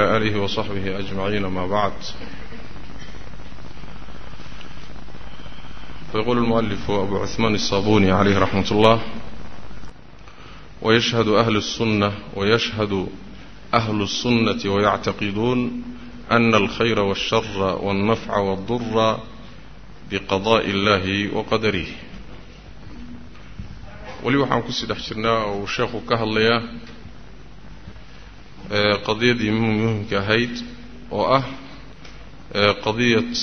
آله وصحبه أجمعين ما بعد فيقول المؤلف أبو عثمان الصابوني عليه رحمة الله ويشهد أهل السنة ويشهد أهل السنة ويعتقدون أن الخير والشر والنفع والضر بقضاء الله وقدره weli waxaan kusii dhex jirnaa oo uu sheekhu ka hadlayaa qadiyadii muhimka ahayd oo ah qadiyat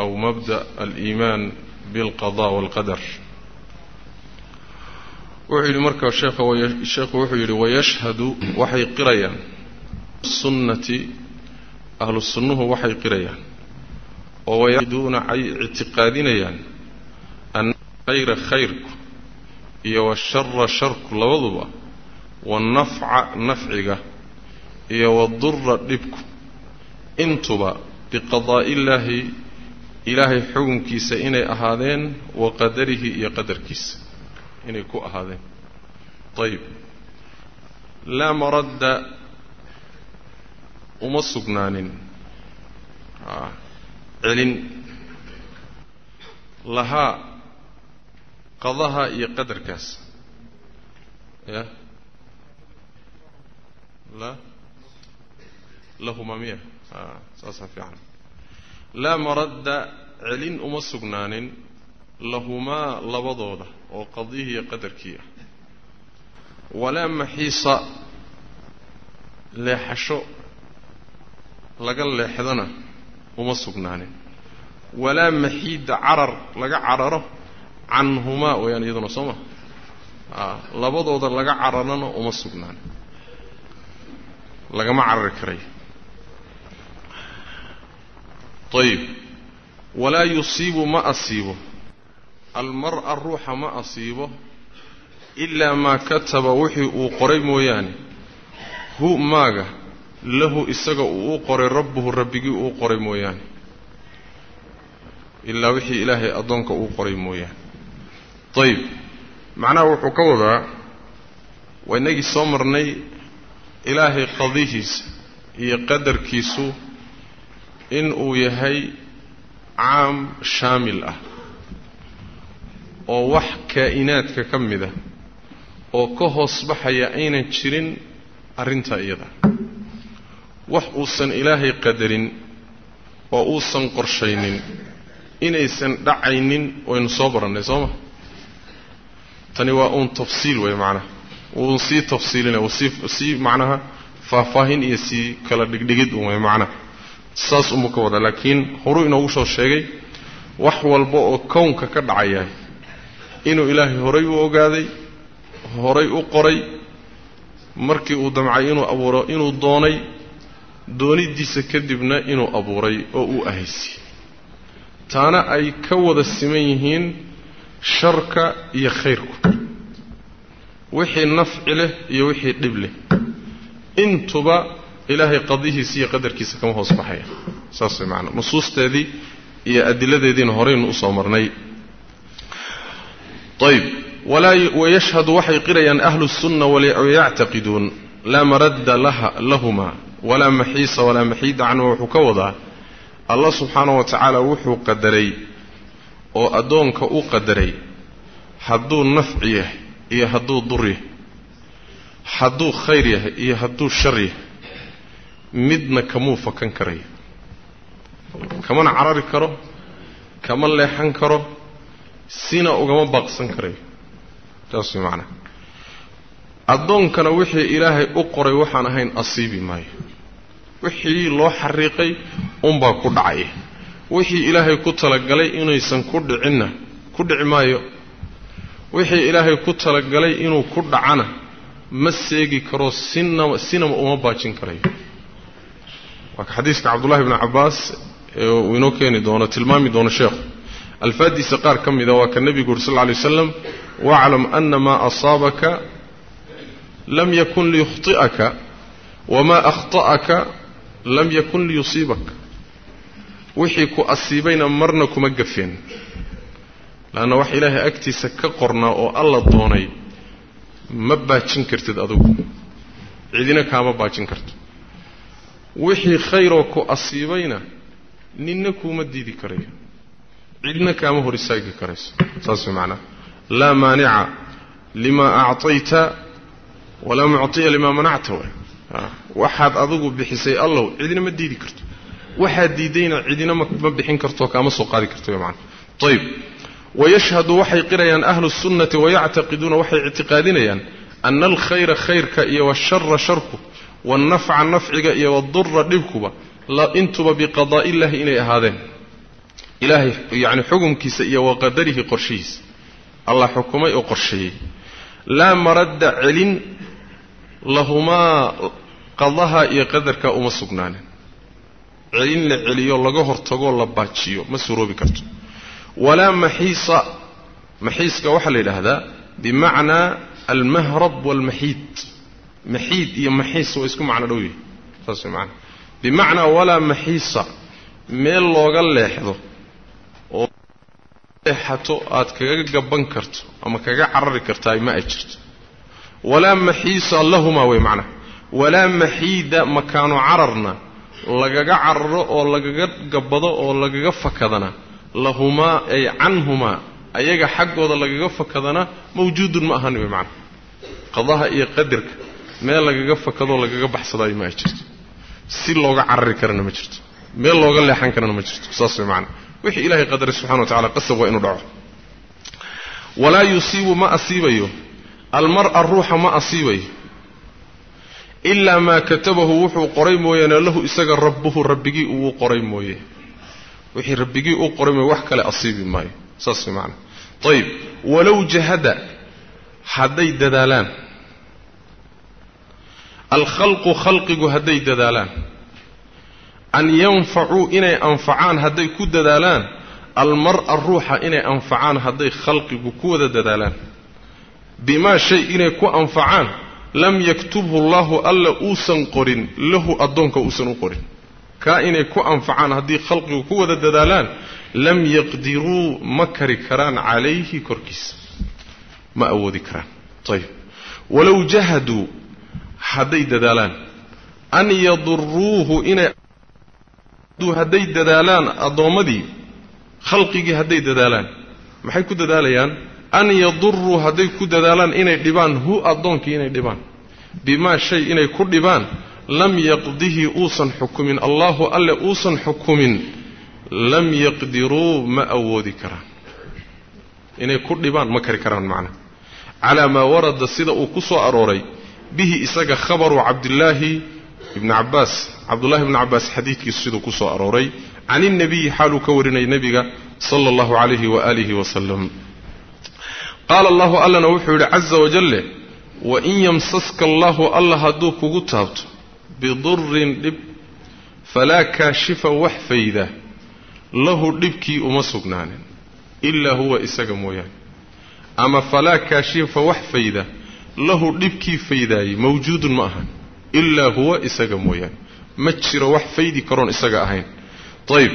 aw mabda aliimaan bilqada walqadar. Wuxuu yidhi marka sheekhu wuxuu yidhi wayashhadu waxay qirayaan. Sunnati ahlu sunnuhu waxay qirayaan. Oo wayaduuna ay ictiqaadinayaan ana khayra khayrku iyo washara sharku labaduba wanafca nafciga iyo wadura dhibku intuba biqadaa'illaahi ilaahay xukunkiisa inay ahaadeen wa qadarihi iyo qadarkiisa inay ku ahaadeen. Ayib laa maradda uma sugnaanin. Celin. Lahaa qadaha iyo qadarkaas. Ya lahuma miya. A saasaa fiican. Laa maradda celin uma sugnaanin lahumaa labadooda oo qadihii iyo qadarkii ah. Walaa maxiisa leexasho laga leexdana uma sugnaanin. Walaa maxiida carar laga cararo canhumaa wayaan iyaduna soo ma. A labadooda laga cararana uma sugnaan lagama carari karayo ayib walaa yusiibu ma asiibo almar'a ruuxa ma asiibo ilaa maa kataba wixii uu qoray mooyaane hu maaga lahu isaga uu u qoray rabbuhu rabbigii uu qoray mooyaane ilaa wixii ilaahay addoonka uu qoray mooyaane ayib macnaha wuxuu ka wadaa waa inagii soo marnay ilaahay qadihiisa iyo qadarkiisu in uu yahay caam shaamil ah oo wax kaa'inaadka ka mid a oo ka hoos baxaya aynan jirin arrintaa iyada. Wax uusan ilaahay qadarin oo uusan qorshaynin inaysan dhacaynin waynu soo barannay soo ma? Tani waa uun tafsiil wey macnaha. Uun sii tafsiilinaya sii sii macnaha faahfaahin iyo sii kala dhigdhigid un wey macnaha saas unbuu ka wadaa laakiin horuu inoogu soo sheegay wax walba oo kownka ka dhacayahay inuu ilaahay horay u ogaaday horay u qoray markii uu damcay inuu abuuro inuu doonay doonidiisa kadibna inuu abuuray oo uu ahaysiyey. Taana ay ka wada siman yihiin sharka iyo khayrku. Wixii nafci leh iyo wixii dhib leh. Intuba ilaahay qadihiisa iyo qadarkiisa kama hoos baxaya. Saas way macanaa nusuusteedii iyo adiladeediina horaynu u soo marnay. Ayb wayashhadu waxay qirayaan ahlu sunna wayactaqiduun laa maradda lahumaa walaa maxiisa walaa maxiida canhu wuxuu ka wadaa allah subxaanahu wa tacaala wuxuu qadaray oo addoonka u qadaray. Hadduu nafci yahay iyo hadduu dur yahay hadduu khayr yahay iyo hadduu shar yahay midna kamuu fakan karayo kamana carari karo kama leexan karo sina ugama baaqsan karayo taas way macnaha addoonkana wixii ilaahay u qoray waxaan ahayn asiibi maayo. Wixii loo xariiqay unbaa ku dhacaya wixii ilaahay ku talagalay inaysan ku dhicinna ku dhici maayo. Wixii ilaahay ku talagalay inuu ku dhacana ma seegi karo sina sinama uma baajin karayo waa ka xadiiska cabdullahi bni cabbaas ee uu inoo keeni doono tilmaami doono sheekhu alfaaddiisa qaar ka mida waa ka nebigu uri sal lla alay waslam waclam ana maa asaabaka lam yakun liyukhطi'aka wamaa akhta'aka lam yakun liyusiibaka. Wixii ku asiibayna marna kuma gafeen laanna wax ilaahay agtiisa ka qornaa oo alla doonay ma baajin kartid adigu cidina kaama baajin karto wixii khayroo ku asiibayna ninna kuuma diidi karayo cidna kaama hor istaagi karayso. Saas way macnaha laa maanica limaa actayta walaa muctiya limaa manacta waay ah, waxaad adigu bixisay allow cidina ma diidi karto. Waxaad diidayna cidina ma bixin karto kaama soo qaadi karto man ayb wayashhadu waxay qirayaan ahlu sunnati wayactaqiduuna waxay ictiqaadinayaan ana alkhayra khayrka iyo washara sharku wاlnafca nafciga iyo wاdura dhibkuba intuba biqadaa'i illahi inay ahaadeen ilaahay yani xukumkiisa iyo waqadarihi qorshihiisa allah xukumay oo qorsheeyey laa maradda celin lahumaa qadaha iyo qadarka uma sugnaanin celin la celiyo laga hortagoo la baajiyo ma suroobi karto walaa maxiisa maxiiska waxaa la yidhaahdaa bimacnaa almahrab waalmaxiid maxiid iyo maxiis waa isku macno dhow yihi saas way maanaa bimacnaa walaa maxiisa meel looga leexdo oo leexato aad kaga gaban karto ama kaga carari kartaa ma ay jirto. Walaa maxiisa lahumaa wey macnaha walaa maxiida makaano cararna lagaga cararo oo lagaga gabbado oo lagaga fakadana lahumaa ay canhumaa ayaga xaggooda lagaga fakadana mawjuudun ma ahan wey macnaha qadaha iyo qadarka meel lagaga fakadoo lagaga baxsadaayo ma ay jirto. Si looga carari karana ma jirto. Meel looga leexan karana ma jirto. Saas way macana wixii ilaahay qadaray subxana wa tacala qasab waa inuu dhaco. Walaa yusiibu ma asiibayo. Almar'a ruuxa ma asiibayo. Ilaa maa katabahu wuxuu qoray mooyaane lahu isaga rabbuhu rabbigii uu qoray mooye. Wixii rabbigii uu qoray mooye wax kale asiibi maayo. Saas way macana ayib walow jahada hadday dadaalaan alkhalqu khalqigu hadday dadaalaan. An yanfacuu inay anfacaan hadday ku dadaalaan. Almar'a ruuxa inay anfacaan hadday khalqigu ku wada dadaalaan. Bimaa shay inay ku anfacaan lam yaktubhu allahu alla uusan qorin lahu addoonka uusan u qorin. Kaa inay ku anfacaan haddii khalqigu ku wada dadaalaan lam yaqdiruu ma kari karaan calayhi korkiisa. Ma awoodi karaan. Ayib walow jahaduu hadday dadaalaan. An yaduruuhu inay hadday dadaalaan addoommadii khalqigii hadday dadaalaan. Maxay ku dadaalayaan? An yaduruu hadday ku dadaalaan inay dhibaan hu addoonkii inay dhibaan. Bimaa shay inay ku dhibaan lam yaqdihi uusan xukumin. Allaahu alle uusan xukumin. Lam yaqdiruu ma awoodi karaan. Inay ku dhibaan ma kari karaan macna. Calaa maa warada sida uu ku soo arooray bihi isaga khabaru cabdillaahi ibni cabbaas. Cabdullahi ibni cabbaas xadiidkiisu siduu ku soo arooray. Can ilnabiyi xaaluu ka warinayay nebiga sala allahu calayhi waaalihi wasalam qaala allahu allana wuxuu yidhi caza wajalle wain yamsaska allahu alla hadduu kugu taabto bidurin dhib falaa kaashifa wax fayda lahu dhibkii uma sugnaanin ilaa huwa isaga mooyaane. Ama falaa kaashifa wax fayda lahu dhibkii faydaayey mawjuudun ma ahan ilaa huwa isaga mooyaane. Ma jiro wax faydi karoon isaga ahayn. Ayib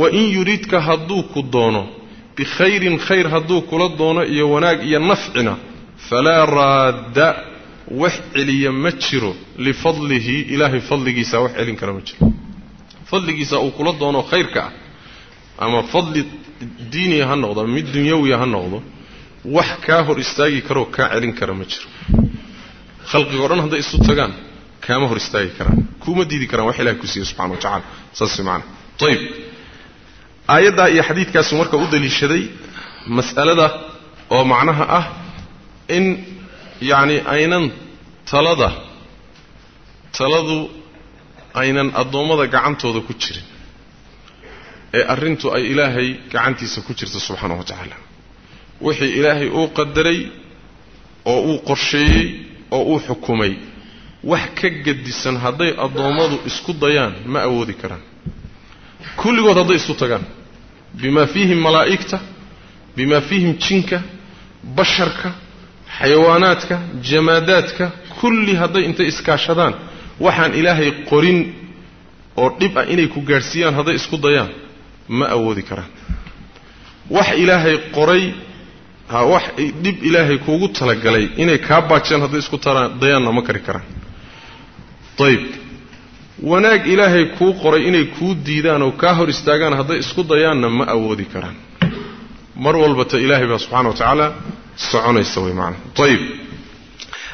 wain yuridka hadduu ku doono bikhayrin khayr hadduu kula doono iyo wanaag iyo nafcina falaa raadda wax celiya ma jiro lifadlihi ilaahay fadligiisa wax celin kara ma jiro. Fadligiisa uu kula doono khayrka ah ama fadli diiniya ha noqdo mid dunyawiya ha noqdo wax kaa hor istaagi karoo kaa celin kara ma jiro. Khalqigo dhan hadday isu tagaan kaama hor istaagi karaan. Kuuma diidi karaan wax ilahay ku siiye subxana wa tacala saas maana ayib aayaddaa iyo xadiidkaasu marka u daliishaday mas'alada oo macnaha ah in yacni aynan talada taladu aynan addoommada gacantooda ku jirin ee arrintu ay ilaahay gacantiisa ku jirta subxaana wa tacaala wixii ilaahay uu qadaray oo uu qorsheeyey oo uu xukumay. Wax ka gedisan hadday addoommadu isku dayaan ma awoodi karaan. Kulligood hadday isu tagaan. Bimaa fiihim malaa'igta bimaa fiihim jinka basharka xayawaanaadka jamaadaadka kulli hadday intay iskaashadaan waxaan ilaahay qorin oo dhib ah inay ku gaadhsiiyaan hadday isku dayaan ma awoodi karaan. Wax ilaahay qoray wax dhib ilaahay kuugu talagalay inay kaa baajiyaan hadday isku dayaanna ma kari karaan. Ayib wanaag ilaahay kuu qoray inay kuu diidaan oo kaa hor istaagaan hadday isku dayaanna ma awoodi karaan. Mar walbata ilaahay baa subxana wa tacaala soconaysa way maana ayib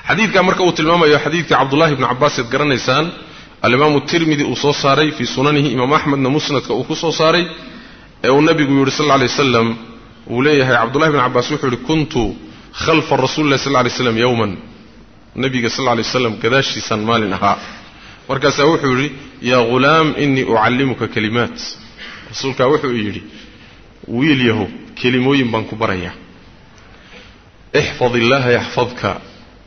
xadiidkaa marka uu tilmaamayo xadiidka cabdullahi bni cabbaas ead garanaysaan alimaamu tirmidi uu soo saaray fii sunanihi imaam axmedna musnadka uu ku soo saaray ee uu nabigu yidhi sal lla lay waslam uu leeyahay cabdullahi bni cabbaas wuxuu yihi kuntu khalfa rasuuli lah lla lay slam yowman nabiga sal lay waslam gadaashiisaan maalin ahaa. Markaasaa wuxuu yidhi yaa ghulaam inii ucallimuka kalimaat. Rasuulkaa wuxuu yidhi wiil yahow kelimooyin baan ku barayaa ixfad illaaha yaxfadka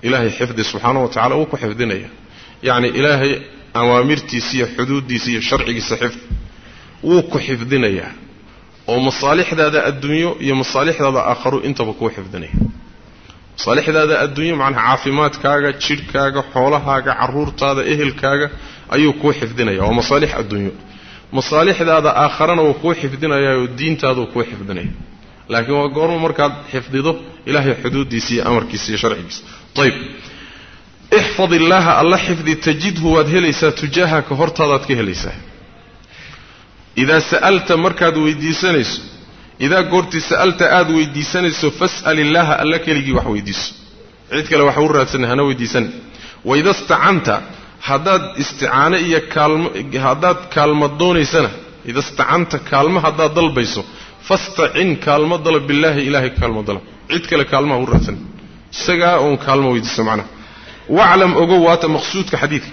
ilaahay xifdi subxaana wa tacala wuu ku xifdinaya. Yacni ilaahay awaamirtiisa iyo xuduuddiisa iyo sharcigiisa xifd wuu ku xifdinayaa oo masaalixdaada adduunyo iyo masaalixdaada aakharu intaba kuu xifdinaya masaalixdaada adduunyo macnaha caafimaadkaaga jidhkaaga xoolahaaga carruurtaada ehelkaaga ayuu kuu xifdinaya. Waa masaalix adduunyo. Masaalixdaada aakharana wuu kuu xifdinayaa oo diintaaduu kuu xifdinaya. Laakiin waa goorma markaad xifdido ilaahay xuduuddiisa iyo amarkiisa iyo sharcigiisa. Ayb ixfad illaaha alla xifdi tajidhu waad helaysaa tujaahaka hortaadaad ka helaysaa idaa sa'alta markaad weydiisanayso idaa goortii sa'alta aad weydiisanayso fas'al illaaha alla keligii wax weydiiso. Cid kale wax u raadsanay hana weydiisan. Waida stacanta haddaad isticaano iyo kaalmo haddaad kaalma doonaysana ida stacanta kaalmo haddaad dalbayso fastacin kaalmo dalab billaahi ilaahay kaalmo dalab. Cid kale kaalmaha u raadsan. Isagaa uun kaalmo weydiiso macnaha waclam ogow waata maqsuudka xadiidka.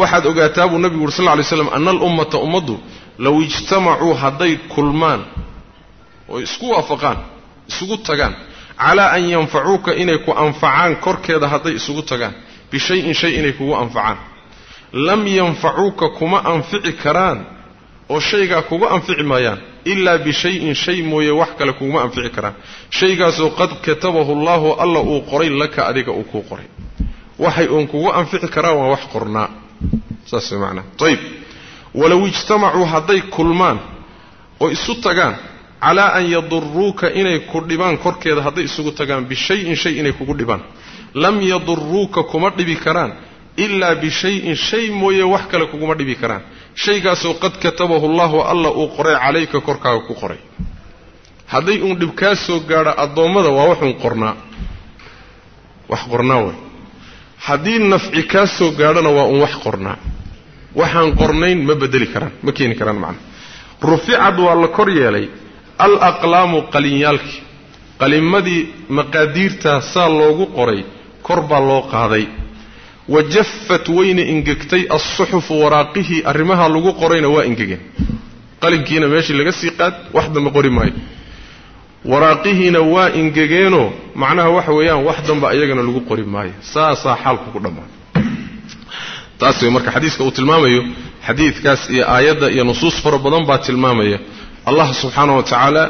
Waxaad ogaataa buu nabigu uri sal lay slam ana alummata ummaddu low ijtamacuu hadday kulmaan oo isku waafaqaan isugu tagaan calaa an yanfacuuka inay ku anfacaan korkeeda hadday isugu tagaan bishayin shay inay kugu anfacaan lam yanfacuuka kuma anfici karaan oo shaygaa kuga anfici maayaan ilaa bishayin shay mooye wax kale kuguma anfici karaan shaygaasoo qad katabahu allaahu alla uu qoray laka adiga uu kuu qoray waxay uun kugu anfici karaan waa wax qornaa saas way macnaha ayib walow ijtamacuu hadday kulmaan oo isu tagaan calaa an yaduruuka inay ku dhibaan korkeeda hadday isugu tagaan bishayin shay inay kugu dhibaan. Lam yaduruuka kuma dhibi karaan ilaa bishayin shay mooye wax kale kuguma dhibi karaan. Shaygaasoo qad katabahu allahu alla uu qoray calayka korkaaga ku qoray. Hadday uun dhib kaa soo gaadho addoommada waa waxuun qornaa. Wax qornaa way haddii nafci kaa soo gaadhona waa uun wax qornaa waxaan qornayn ma bedeli karaan ma keeni karaan macna ruficad waa la kor yeelay al aqlaamu qalinyaalkii qalimmadii maqaadiirtaa saa loogu qoray kor baa loo qaaday. Wa jaffat wayna ingegtay alsuxufu waraaqihii arrimaha lagu qorayna waa ingegeen. Qalinkiina meeshii laga sii qaad wax dambe qori maayo. Waraaqihiina waa ingegeenoo macnaha waxa weeyaan wax damba iyagana lagu qori maayo. Saasaa xaalku ku dhammaada taas way marka xadiiska uu tilmaamayo xadiidkaas iyo aayadda iyo nusuus fara badan baa tilmaamaya. Allah subxaana wa tacaala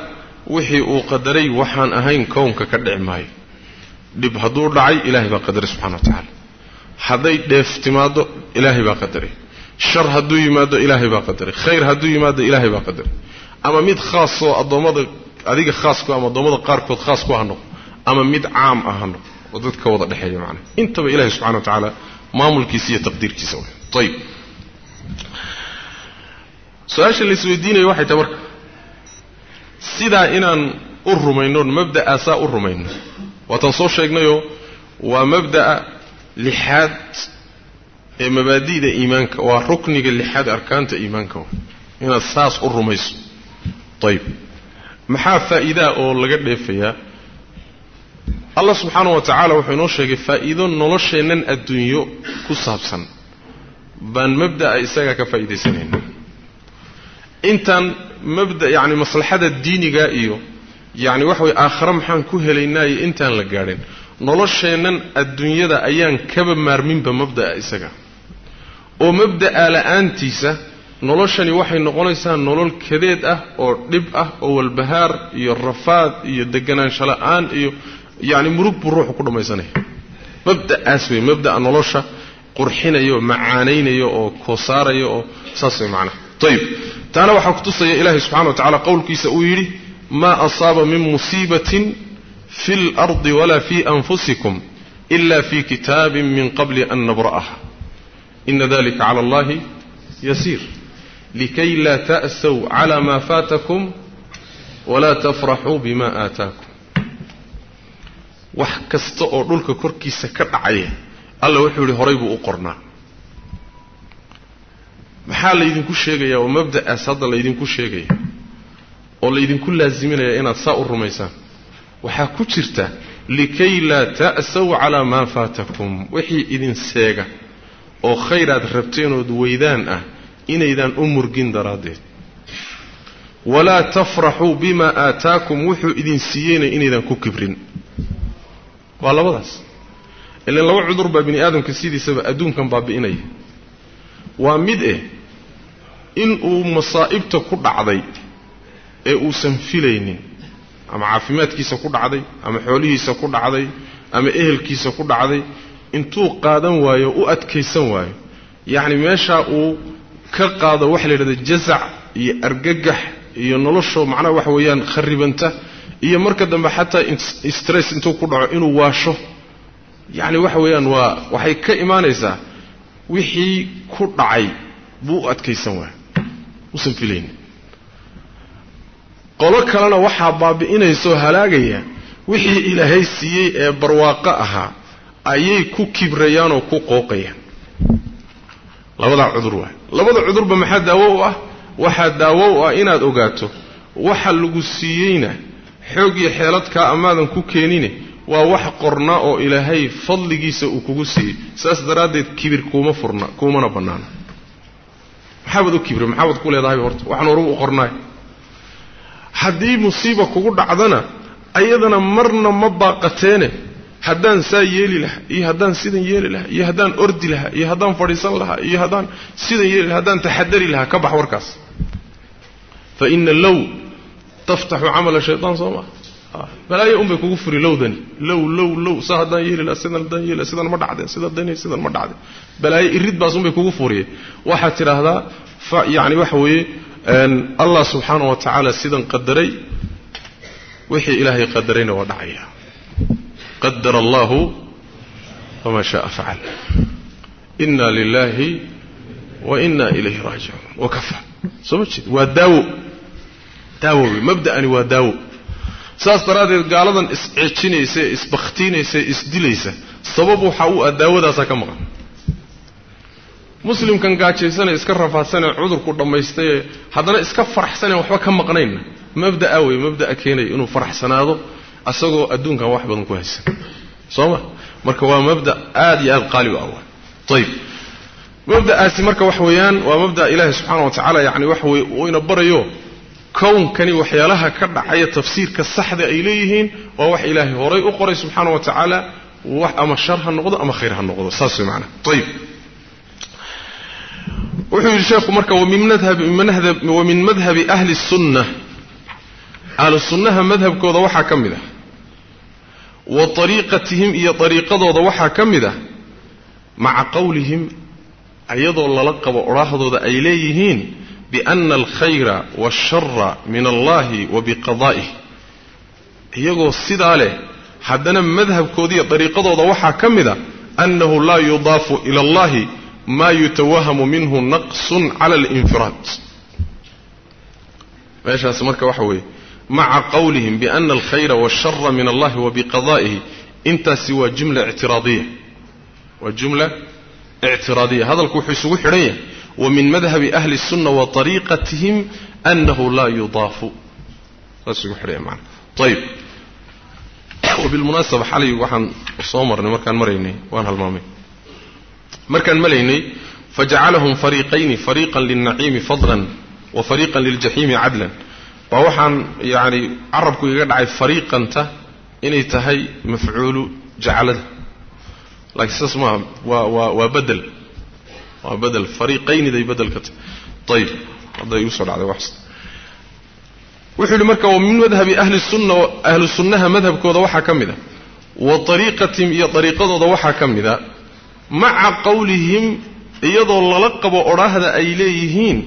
wixii uu qadaray waxaan ahayn kownka ka dhici maayo. Dhib hadduu dhacay ilaahay baa qadaray subxana wa tacaala hadday dheef timaaddo ilaahay baa qadaray. Shar hadduu yimaado ilaahay baa qadaray. Khayr hadduu yimaado ilaahay baa qadaray. Ama mid khaasoo addoommada adiga khaasku ama addoommada qaarkood khaas ku ha noqo ama mid caam ah ha noqo oo dadka wada dhexeeya macnaha. Intaba ilahay subxana wa tacaala maamulkiisa iyo taqdiirkiisa w ayib su'aasha la isweydiinayo waxay tahay marka sidaa inaan u rumayno mabda'aasaa u rumayno waataan soo sheegnayoo waa mabda'a lixaad ee mabaadi'da iimaanka waa rukniga lixaad arkaanta iimaanka inaad saas u rumayso. Ayib maxaa faa'iidaa oo laga dheefayaa allah subxaana wa tacaala wuxuu inoo sheegay faa'iido nolosheennan adduunyo ku saabsan. Baan mabda'a isagaa ka faa'iidaysanayna intaan mabda yacni maslaxada diiniga iyo yacni waxa weye aakhare maxaan ku helaynaayo intaan la gaadhin. Nolosheennan adduunyada ayaan kaba maarminba mabda'a isaga. Oo mabda'a la'aantiisa noloshani waxay noqonaysaa nolol kadeed ah oo dhib ah oo walbahaar iyo rafaad iyo deganaansho la'aan iyo yacni murug buu ruuxu ku dhammaysanaya mabda'aas wey mabda'a nolosha qurxinaya oo macaanaynaya oo koosaaraya oo saas way macnaha. Ayib taana waxaa kutusaya ilaahay subxana wa tacala qowlkiisa uu yidhi maa asaaba min musiibatin fi اlardi walaa fi anfusikum ila fi kitaabin min qabli an nabra'aha. Ina dalika cala allahi yasiir. Likay laa ta'saw calaa maa faatakum walaa tafraxuu bima aataakum wax kasta oo dhulka korkiisa ka dhacaya alla wuxuu yidhi horay buu u qornaa. Maxaa laydinku sheegayaa oo mabda'aas hadda laydinku sheegaya oo laydinku laaziminaya inaad saa u rumaysaan? Waxaa ku jirta likay laa ta'saw calaa maa faatakum. Wixii idin seega oo khayraad rabteenood weydaan ah inaydaan u murgin daraaddeed. Walaa tafraxuu bimaa aataakum. Wuxuu idin siiyeyna inaydaan ku kibrin waa labadaas. Ilan laba cudur baa bini aadamka sidiisaba adduunkan baabi'inaya waa mid eh inuu masaa'ibta ku dhacday ee uusan filaynin ama caafimaadkiisa ku dhacday ama xoolihiisa ku dhacday ama ehelkiisa ku dhacday intuu qaadan waayo u adkaysan waayo. Yacni meeshaa uu ka qaado waxa la yidhahda jazac iyo argagax iyo noloshoo macnaha waxa weeyaan kharibanta iyo marka dambe xataa stress intuu ku dhaco inuu waasho. Yacni waxa weeyaan waa waxay ka imaanaysaa wixii ku dhacay buu u adkaysan waaya usan filaynin qolo kalena waxaa baabi'inaysaoo halaagaya wixii ilaahay siiyey ee barwaaqo ahaa ayay ku kibrayaanoo ku qooqayaan. Labadaa cudur waay. Labada cudurba maxaa daawo u ah? Waxaa daawo u ah inaad ogaato waxa lagu siiyeyna xoog iyo xeeladkaa amaadan ku keenine waa wax qornaa oo ilaahay fadligiisa uu kugu siiyey. Saas daraaddeed kibir kuuma furna kuumana bannaana maxaabaad u kibri maxaabaad ku leedahay horta waxaan horuba u qornaay haddii musiiba kugu dhacdana ayadana marna ma baaqateene. Haddaan saa yeeli lahaa iyo haddaan sidan yeeli lahaa iyo haddaan ordi lahaa iyo haddaan fadhiisan lahaa iyo haddaan sidan yeeli lahaa haddaan taxadari lahaa ka bax warkaas. Fa ina low taftaxu camala shaytaan soo maa balaayo unbay kugu furi lowdani. Low low low saa haddaan yeeli lahaa sidan haddaan yeeli sidan ma dhacdeen sidan dan sidan ma dhacdeen balaayo irid baas unbay kugu furiye. Waxaad tidhaahdaa fa yacni waxa weeye allah subxaana wa tacaala sidan qadaray wixii ilaahay qadarayna waa dhacaya. Qadar allahu wama shaءa facal. Ina lilahi wa ina ilayhi raajicuun wakafa soo ma jeed waa daawo daawo wey mabda'ani waa daawo saas daraaddeed gaaladan isceejinaysa ee isbakhtiinaysa isdilaysa sabab waxaa u ah daawadaasaa ka maqan. Muslimkan gaajaysanee iska rafaadsanee cudurku dhammaystayee haddana iska faraxsanee waxba ka maqnaynna. Mabda'a wey mabda'a keenaya inuu faraxsanaado asagoo adduunkan wax badan ku haysan soo ma marka waa mabda aad iyo aad qaali u ah ayib mabda'aasi marka wax weeyaan waa mabda'a ilaahi subxaana wa tacaala yacni waxa weye uu ina barayo kownkani waxyaalaha ka dhacaya tafsiirka saxda ay leeyihiin waa wax ilaahay horay u qoray subxaana wa tacaala wax ama shar ha noqdo ama khayr ha noqdo. Saas wey manaa ayib wuxuu yidhi sheekhu marka wamin madhabi ahli sunna. Ahlu sunnaha madhabkooda waxaa ka mid ah. Wa ariiqatihim iyo ariiqadooda waxaa ka mid ah. Maca qowlihim iyadoo lala qabo odhaahdooda ay leeyihiin bianna alkhayra waashara min allahi wa biqadaa'ih iyagoo sidaa leh haddana madhabkoodiiyo dariiqadooda waxaa ka mid a annahu laa yudaafu ila allahi maa yutawahamu minhu naqsun cala alinfiraad meeshaas marka waxa weeye maca qowlihim biana alkhayra waashara min allahi wa biqadaa'ihi intaasi waa jumla ictiraadiya waa jumla ictiraadiya hadalku wuxuu isugu xidhan yahay wamin madhabi ahli اsunna wa طariiqatihim anahu laa yudaafu. Ayb bilmunaasaba xalay waxaan soo marnay markaan maraynay waan halmaamay. Markaan malaynay fajacalahum fariiqayni fariiqan lilnaciimi fadlan wa fariiqan liljaxiimi cadlan. Baa waxaan yacni carabku iga dhacay fariiqanta inay tahay mafcuulu jacalada. Laakiin saas maaha waa waa waa bedel waa bedel fariiqayniday bedel ka tahay ayib hadday igu soo dhacday wax wuxuu yidhi marka wa min madhabi ahli sunna ahlu sunnaha madhabkooda waxaa ka mid a wa ariiqatihim iyo ariiqadooda waxaa ka mid a maca qowlihim iyadoo lala qabo odhaahda ay leeyihiin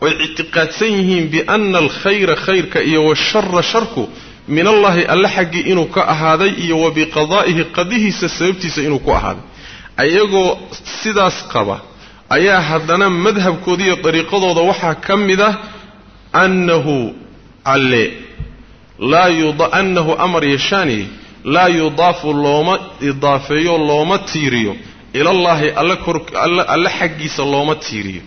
oy ictiqaadsan yihiin biana alkhayra khayrka iyo washara sharku min allahi alle xaggii inuu ka ahaaday iyo wa qadihiisa sababtiisa inuu ku ahaaday. Ayagoo sidaas qaba ayaa haddana madhabkooda iyo dariiqadooda waxaa ka mid ah annahu alle laa annahu amar yashaani laa yudaafu looma idaafeeyo looma tiiriyo. Ilallaahi alle xaggiisa looma tiiriyo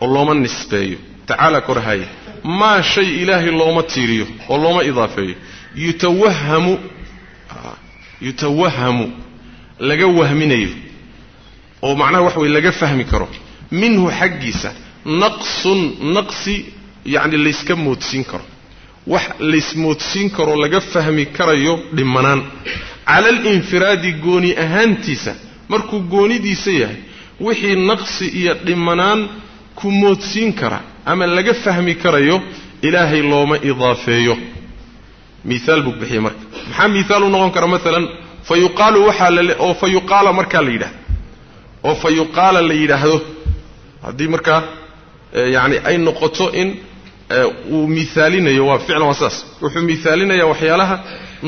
oo looma nisbeeyo. Tacaala korhaya maa shay ilaahay looma tiiriyo oo looma idaafeeyo. Yutawahamu yutawahamu laga wahminayo oo macnaha wax wey laga fahmi karo minhu xaggiisa naqsun naqsi yacni layska moodsiin karo. Wax laysmoodsiin karoo laga fahmi karayo dhimanaan. Cala alinfiraadi gooni ahaantiisa markuu goonidiisa yahay wixii naqsi iyo dhimanaan ku moodsiin kara ama laga fahmi karayo ilaahay looma idaafeeyo. Miaal buu bixiyey marka. Maxaa miaal u noqon kara? Maalan fa yuqaalu waxaa oo fa yuqaala markaa la yidhahdo oo fa yuqaala la yidhaahdo. Haddii markaa yacni ay noqoto in uu miaalinayo waa ficlan waa saas. Wuxuu miaalinayaa waxyaalaha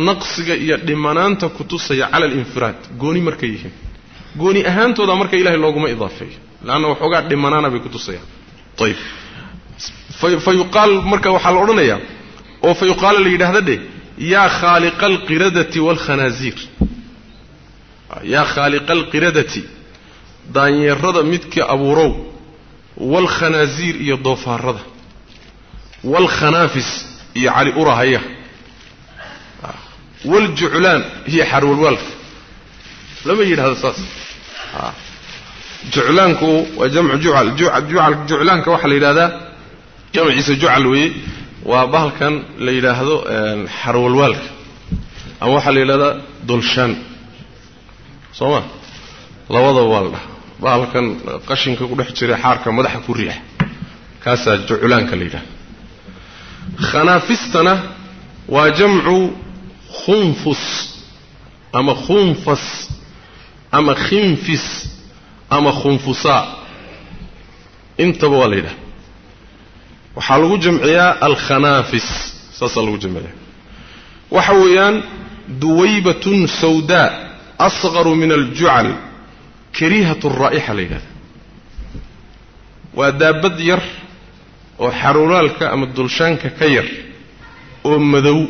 naqsiga iyo dhimanaanta kutusaya cala alinfiraad gooni markay yihiin. Gooni ahaantooda marka ilahay looguma idaafeeyo. Leanna waxoogaa dhimanaana bay kutusayaan ayib fa yuqaal marka waxaa la odhanayaa oo fa la yidhahda dheh yaa khaaliqa alqiradati waalkhanaaziir yaa khaaliqa alqiradati daanyeerada midkii abuurow waalkhanaaziir iyo doofaarada waalkhanaafis iyo cali urahaya waaljuclaan iyo xarwalwaalka lama yidhahdo saas. Juclaanku waa jamcu jucal juclaanka waxaa la yidhahdaa jamciisa jucal weeye waa bahalkan la yidhaahdo xarwalwaalka ama waxaa la yidhahdaa dolshaan soo ma? Labadaba waa la dhaha bahalkan qashinka ku dhex jira xaarka madaxa ku riixa kaasaa juclaanka la yidhahda khanaafistana waa jamcu khunfus ama khunfas ama khinfis ama khunfusaa intaba waa la yidhaha waxaa lagu jamciyaa alkhanaafis saasaa lagu jamciyaa. Waxa weeyaan duwaybatun sawdaa asqaru min aljucal kariihat raa'ixa la yidhahda. Waa daabad yar oo xarulaalka ama dulshaanka ka yar oo madow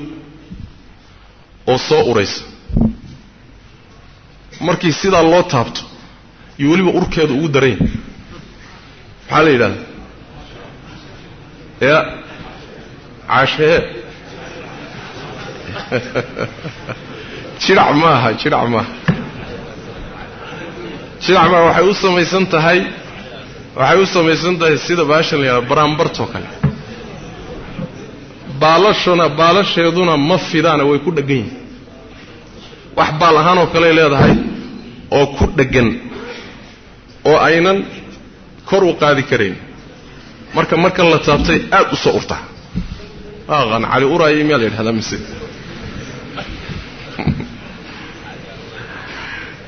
oo soo uraysa markii sidaa loo taabto iyo weliba urkeedu ugu daranya maxaa la yidhahda? Ya caashee. Jidhac maaha jidhac maaha maaha waxay u samaysan tahay waxay u samaysan tahay sida baashan la yidhahda baraambartoo kale. Baalashuna baalasheeduna ma fidaana way ku dheggan yihiin wax baal ahaanoo kaley leedahay oo ku dheggan oo aynan kor u qaadi karayn marka marka la taabtay aad u soo urta. Aqan cali uraayo miyaa la yidhahdaa mise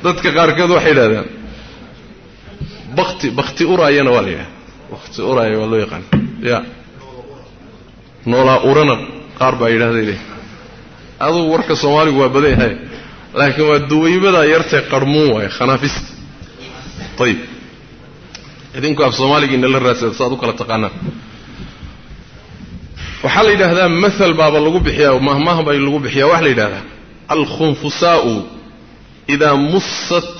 dadka qaarkood waxay yidhahdaan bakti bakti uraayana waa la yidhahda bakti uraaya waa loo yaqaan. Ya noolaa urana qaar baa yidhahday le adugu warka soomaaligu waa badan yahay laakiin waa duwaybadaa yartee qarmuun waaye khanaafista ayib idinku af soomaaligiina la raadsada saaad u kala taqaanaan. Waxaa la yidhaahdaa maal baaba lagu bixiyaa mahmaah baa lagu bixiyaa. Waxaa la yidhahdaa alkhunfusaa'u idaa mussat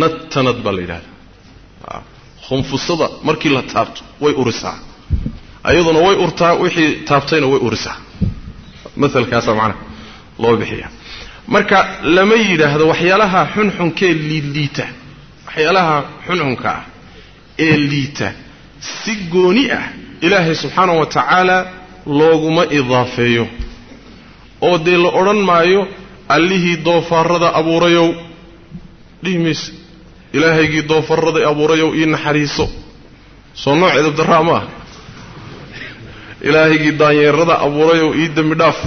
nattanad baa la yidhahdaa khunfusada markii la taabto way urisaa. Ayaduna way urtaa wixii taabtayna way urisaa. Maalkaasaa macnaha loo bixiyaa. Marka lama yidhaahdo waxyaalaha xunxunkee liiliita waxyaalaha xunxunka ah ee liita si gooni ah ilaahay subxaanahu wa tacaala looguma idaafeeyo. Oo dee la odhan maayo allihii doofaarada abuurayow? Dhihi mayse ilaahaygii doofaarada abuurayow ii naxariiso. Soo nooc edabdarraa ma ah ilaahaygii daanyeerada abuurayow ii dembi dhaaf.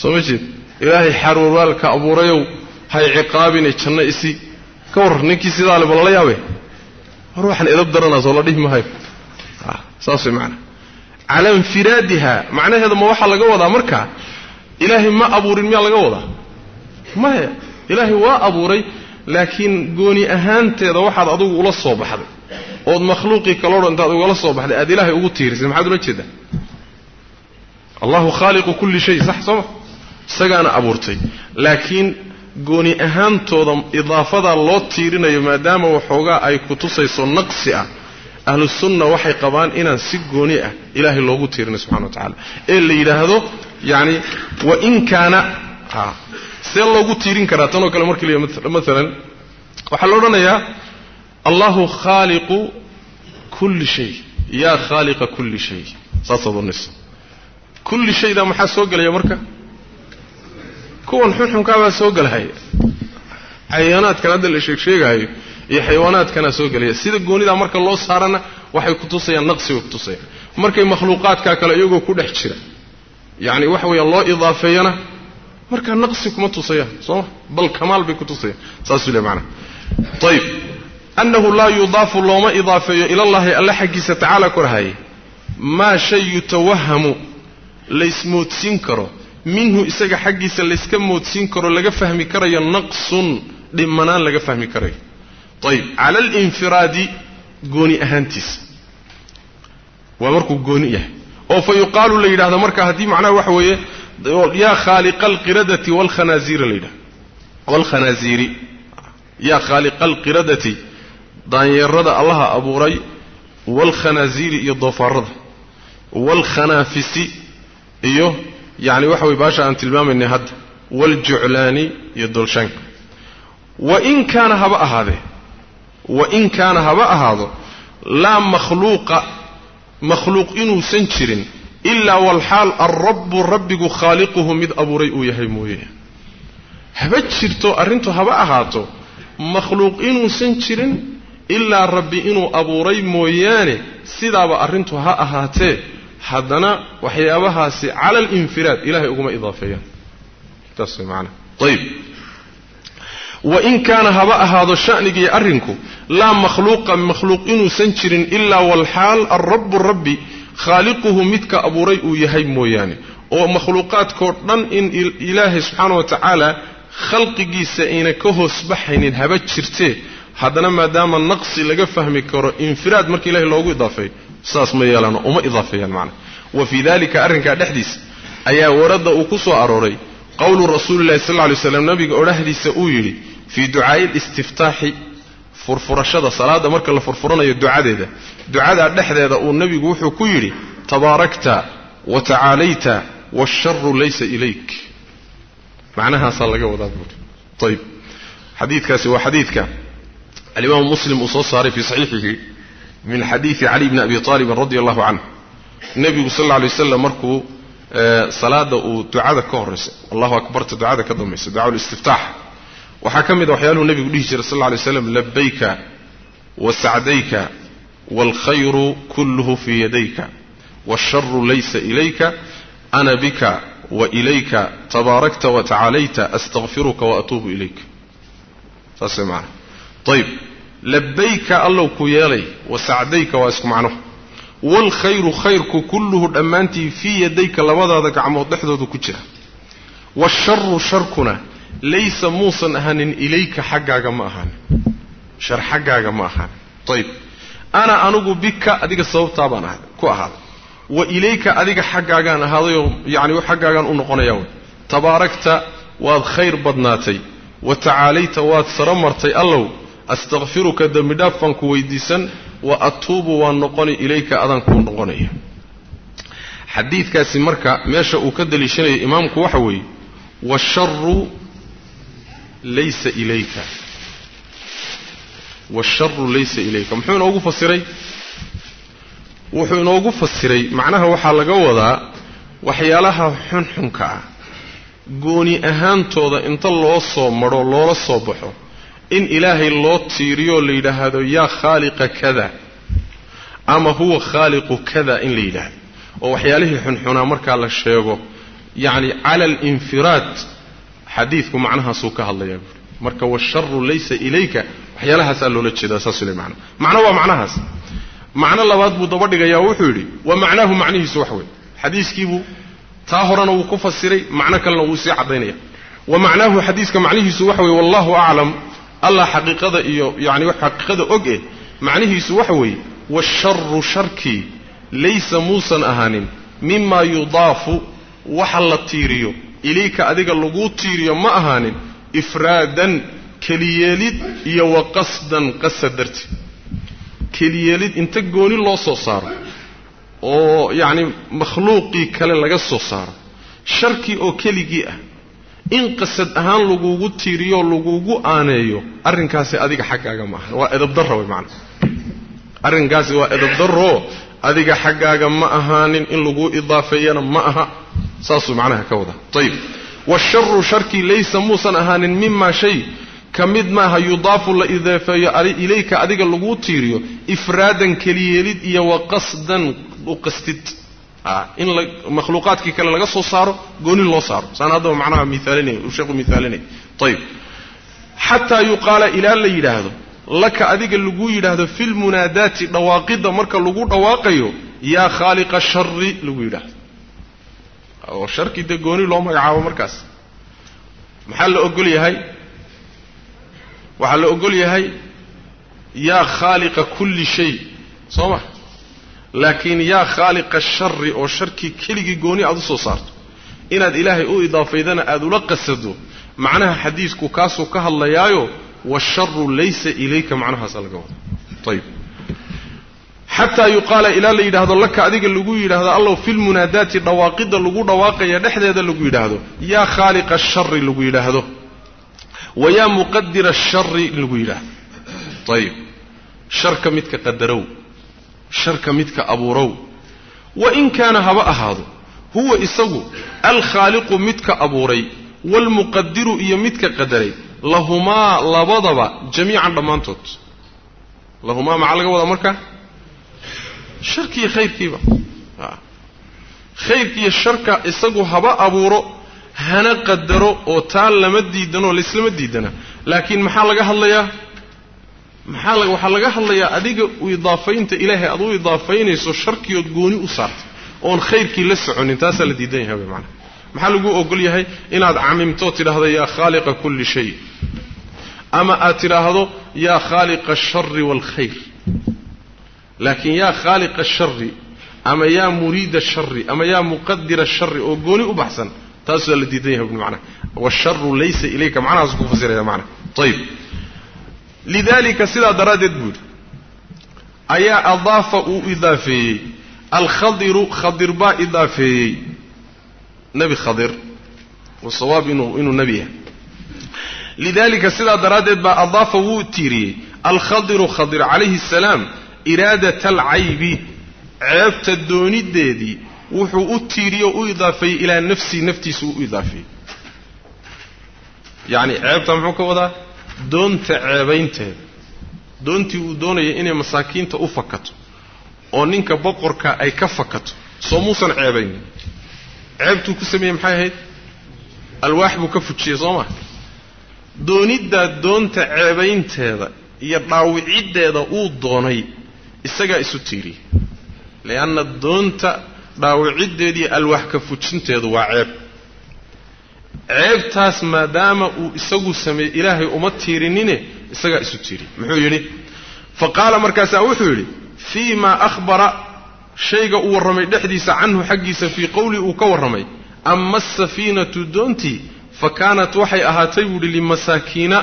Soo ma jeed ilaahay xaarwarwaalka abuurayow hay ciqaabine janno isi. Ka war ninkii sidaa le balala yaabe waxaan edab daranaa soo la dhihi maayo saas way macana cala infiraadiha macnaheeda ma waxaa laga wadaa marka? Ilaahay ma abuurin miyaa laga wadaa? Maya ilaahay waa abuuray laakiin gooni ahaanteeda waxaad adugu ula soo baxday. Ood makhluuqii kaloo dhan intaad ugala soo baxday aad ilaahay ugu tiirisay maxaad ula jeedaa? Allahu khaaliqu kulli shay sax sooma isagaana abuurtay. Laakiin gooni ahaantooda idaafadaa loo tiirinayo maadaama waxoogaa ay ku tusayso naqsi ah ahlu sunna waxay qabaan inaan si gooni ah ilaahay loogu tiirinay subxana wa tacala ee la yidhaahdo yacni wain kaana see loogu tiirin karaa tanoo kale markii la maalan waxaa la odhanayaa allahu khaaliqu kulli shay. Yaa khaaliqa kulli shay. Saasaad odhanaysa kulli shaydaa maxaa soo gelaya marka? Kuwan xunxunkaabaa soo gelahaya xayawaanaadkan hadda la sheegsheegaayo iyo xayawaanaadkanaa soo gelaya. Sida goonidaa marka loo saarana waxay kutusayaan naqsi bay kutusayaan markay makhluuqaadkaa kale iyagoo ku dhex jira yacni waxa weeyaan loo idaafeeyana markaa naqsi kuma tusayaan sooma bal kamaal bay ku tusayaan saasuu le maanaa ayib annahu laa yudaafu looma idaafeeyo ilallahi alle xaggiisa tacaala korhaye maa shay yutawahamu laysmoodsiin karo. Minhu isaga xaggiisa layska moodsiin karo laga fahmi karayo naqsun dhimanaan laga fahmi karayo. Ayib cala alinfiraadi gooni ahaantiisa waa markuu gooni yahay. Oo fa yuqaalu la yidhahdo marka haddii macnaha waxa weeye yaa khaaliqa alqiradati waalkhanaasiira la yidhahdo waalkhanaasiiri yaa khaaliqa alqiradati daanyeerada allaha abuuray waalkhanaasiiri iyo doofaarada waalkhanaafisi iyo yacni waxa weye baasha aan tilmaamaynay hadda waaljuclaani iyo doolshaanka wain kaana haba ahaadee wain kaana haba ahaado laa makhluuqa makhluuq inuusan jirin ilaa walxaal alrabbu rabbigu khaaliquhu mid abuuray uu yahay mooye. Haba jirto arrintu haba ahaato. Makhluuq inuusan jirin ilaa rabbi inuu abuuray mooyaane sidaaba arrintu ha ahaatee. Haddana waxyaabahaasi cala alinfiraad ilahay uguma idaafeeyaan. Taas way macanaa ayib wain kaana haba ahaado sha'nigii arrinku laa makhluuqa makhluuq inuusan jirin ilaa walxaal alrabbu rabbi khaaliquhu midka abuuray uu yahay mooyaane oo makhluuqaadkoo dhan in ilaahay subxaana wa tacaala khalqigiisa ayna ka hoos baxaynin haba jirtee haddana maadaama naqsi laga fahmi karo infiraad marka ilahay loogu idaafeeyo saas ma yeelaano uma idaafeeyaan macna. Wa fii dalika arrinkaa dhexdiisa ayaa waradda uu ku soo arooray. Qowlu rasuulillahi sal lla lay slam nabiga odhahdiisa uu yidhi fii ducaa'i listiftaaxi furfurashada salaadda marka la furfuranayo ducadeeda. Ducadaa dhexdeeda uu nebigu wuxuu ku yidhi tabaarakta wa tacaalayta waasharu laysa ilayk. Macnahaasaa laga wadaa buuri ayib xadiidkaasi waa xadiidka alimaamu muslim uu soo saaray fii saxiixihi min xadiidi cali bni abi aalibin radi allahu canh nebigu sal alla alay waslam markuu salaada uu ducada ka horraysa allahu akbarta ducada ka dambaysa ducaa listiftaax waxaa ka mid a waxyaaluhu nebigu dhihi jiray sal alla alay slam labayka wa sacdayka waalkhayru kulluhu fii yadayka waasharu laysa ilayka ana bika wa ilayka tabaarakta wa tacaalayta astaqfiruka wa atuubu ilayka saas way macana ayib labayka allow ku yeelay wa sacdayka waa isku macno. Waalkhayru khayrku kulluhu dhammaantii fii yadayka labadaada gacmood dhexdooda ku jira. Waasharu sharkuna laysa muusan ahaanin ilayka xaggaaga ma ahaanin shar xaggaaga ma ahaanin ayib ana anugu bika adiga sababtaa baan ahay ku ahaaday wa ilayka adiga xaggaagaan ahaadayoo yacni xaggaagaan u noqonaya wey tabaarakta waad khayr badnaatay wa tacaalayta waad saro martay allow astakfiruka dembi dhaaf baan ku weydiisan wa atuubu waan noqoni ilayka adaan kuu noqonaya xadiidkaasi marka meesha uu ka daliishanaya imaamku waxa weeye waasharu laysa ilayka. Waasharu laysa ilayka. Muxuu inoogu fasiray? Wuxuu inoogu fasiray. Macnaha waxaa laga wadaa waxyaalaha xunxunka ah. Gooni ahaantooda inta loo soo madho loola soo baxo in ilaahay loo tiiriyo la yidhaahdo yaa khaaliqa kada ama huwa khaaliqu kada in la yidhaahdo. Oo waxyaalihii xunxunaa markaa la sheego. Yacni cala alinfiraad xadiidku macnahaasuu ka hadlayaa. Buuri marka waasharu laysa ilayka waxyaalahaasaa loola jeedaa saasuu le macna macno waa macnahaas. Macno labaad buu daba dhigayaa wuxuu yidhi wa macnaahu macnihiisu wax wey xadiiskiibuu taa horena wuu ku fasiray macno kalena wuu sii caddaynaya. Wa macnaahu xadiiska macnihiisu waxa weye wallahu aclam. Allah xaqiiqada iyo yacni wax xaqiiqada og eh macnihiisu waxa weeye washaru sharkii laysa muusan ahaanin mimaa yudaafu waxa la tiiriyo ilayka adiga laguu tiiriyo ma ahaanin ifraadan keliyeelid iyo wa qasdan qasad darti. Keliyeelid inta gooni loo soo saaro oo yacni makhluuqii kale laga soo saaro sharkii oo keligii ah in qasad ahaan lagugu tiiriyo lagugu aaneeyo arrinkaasi adiga xaggaaga ma aha. Waa edabdarra way macana arrinkaasi waa edabdarroo adiga xaggaaga ma ahaanin in laguu idaafeeyana ma aha saasuu macnaha ka wada ayib washaru sharkii laysa muusan ahaanin mimaa shay. Ka mid maaha yudaafu la idaafeeyo ilayka adiga laguu tiiriyo ifraadan keliyeelid iyo wa qasdan u qastid. In makhluuqaadkii kale laga soo saaro gooni loo saaro. Saan haddaba macnaha miaalinay sheekhu miaalinay ayib xataa yuqaala ilaa la yidhaahdo laka adiga lagu yidhaahdo fi lmunaadaati dhawaaqidda marka lagu dhawaaqayo yaa khaaliqa shari lagu yidhaahdo oo sharkii dee gooni loo magacaabo markaas. Maxaa la ogol yahay? Waxaa la ogol yahay yaa khaaliqa kulli shay. Soo ma? Laakiin yaa khaaliqa shari oo sharkii keligii gooni aad u soo saarto inaad ilaahay u idaafaydana aad ula qasado macnaha xadiisku kaasuu ka hadlayaayo washaru laysa ilayka macnahaasa laga wada ayib xataa yuqaala ilaa la yidhaahdo laka adiga lagu yidhaahdo allow fi lmunaadaati dhawaaqidda lagu dhawaaqaya dhexdeeda lagu yidhaahdo. Yaa khaaliqa shari lagu yidhaahdo. Wa yaa muqadira shari lagu yidhaahdo. Ayib sharka midka qadarow sharka midka abuurow. Wa in kaana haba ahaado huwa isagu alkhaaliqu midka abuuray waalmuqadiru iyo midka qadaray lahumaa labadaba jamiican dhammaantood. Lahumaa maxaa laga wadaa marka sharkiiyo khayrkiiba. Khayrkiiyo sharka isagu haba abuuro hana qadaro oo taa lama diidanoo laislama diidana. Laakiin maxaa laga hadlayaa? Maxaa waxaa laga hadlayaa adiga u idaafaynta ilaahay aad u idaafaynayso sharkiyood gooni u saartay oon khayrkii la soconin taasaa la diidan yahay maanaa maxaa lagu ogol yahay? Inaad camimto tidhaahdo yaa khaaliqa kulli shay. Ama aad tidhaahdo yaa khaaliqa ashari waalkhayr laakiin yaa khaaliqa ashari ama yaa muriida ashari ama yaa muqadira ashari oo gooni u baxsan taasaa la diidan yahay manaa washaru laysa ilayka macnahaasu ku fasiraya maanaa ayib lidalika sidaa daraaddeed buu yidhi ayaa adaafa uu idaafeeyey alkhadiru khadir baa idaafeeyey nebi khadir wasawaab inuu nebi yahay. Lidalika sidaa daraaddeed baa adaafa wuu tiiriyey alkhadiru khadir calayhi asalaam iraadat alcaybi ceebta doonideedii wuxuu u tiiriye o u idaafeeyey ilaa nafsii naftiisa uu u idaafeeyey yacni ceebta muxuu ka wadaa? Doonta ceebaynteeda. Doontii uu doonaya inay masaakiinta u fakato oo ninka boqorka ay ka fakato soo muusan ceebaynin ceebtuu ku sameeyey maxay ahayd? Alwaax buu ka fujiyey soo maa dooniddaa doonta ceebaynteeda iyo dhaawiciddeeda uu doonay isagaa isu tiiriyey lianna doonta dhaawiciddeediiyo alwaax ka fujinteedu waa ceeb. Ceebtaas maadaama uu isagu sameeyey ilaahay uma tiirinine isagaa isu tiiriyey muxuu yidhi? Fa qaala markaasaa wuxuu yidhi fii ma akhbara shayga uu warramay dhexdiisa canhu xaggiisa fii qowli uu ka warramay ama asafiinatu doontii fa kaanat waxay ahaatay buu yidhi limasaakiina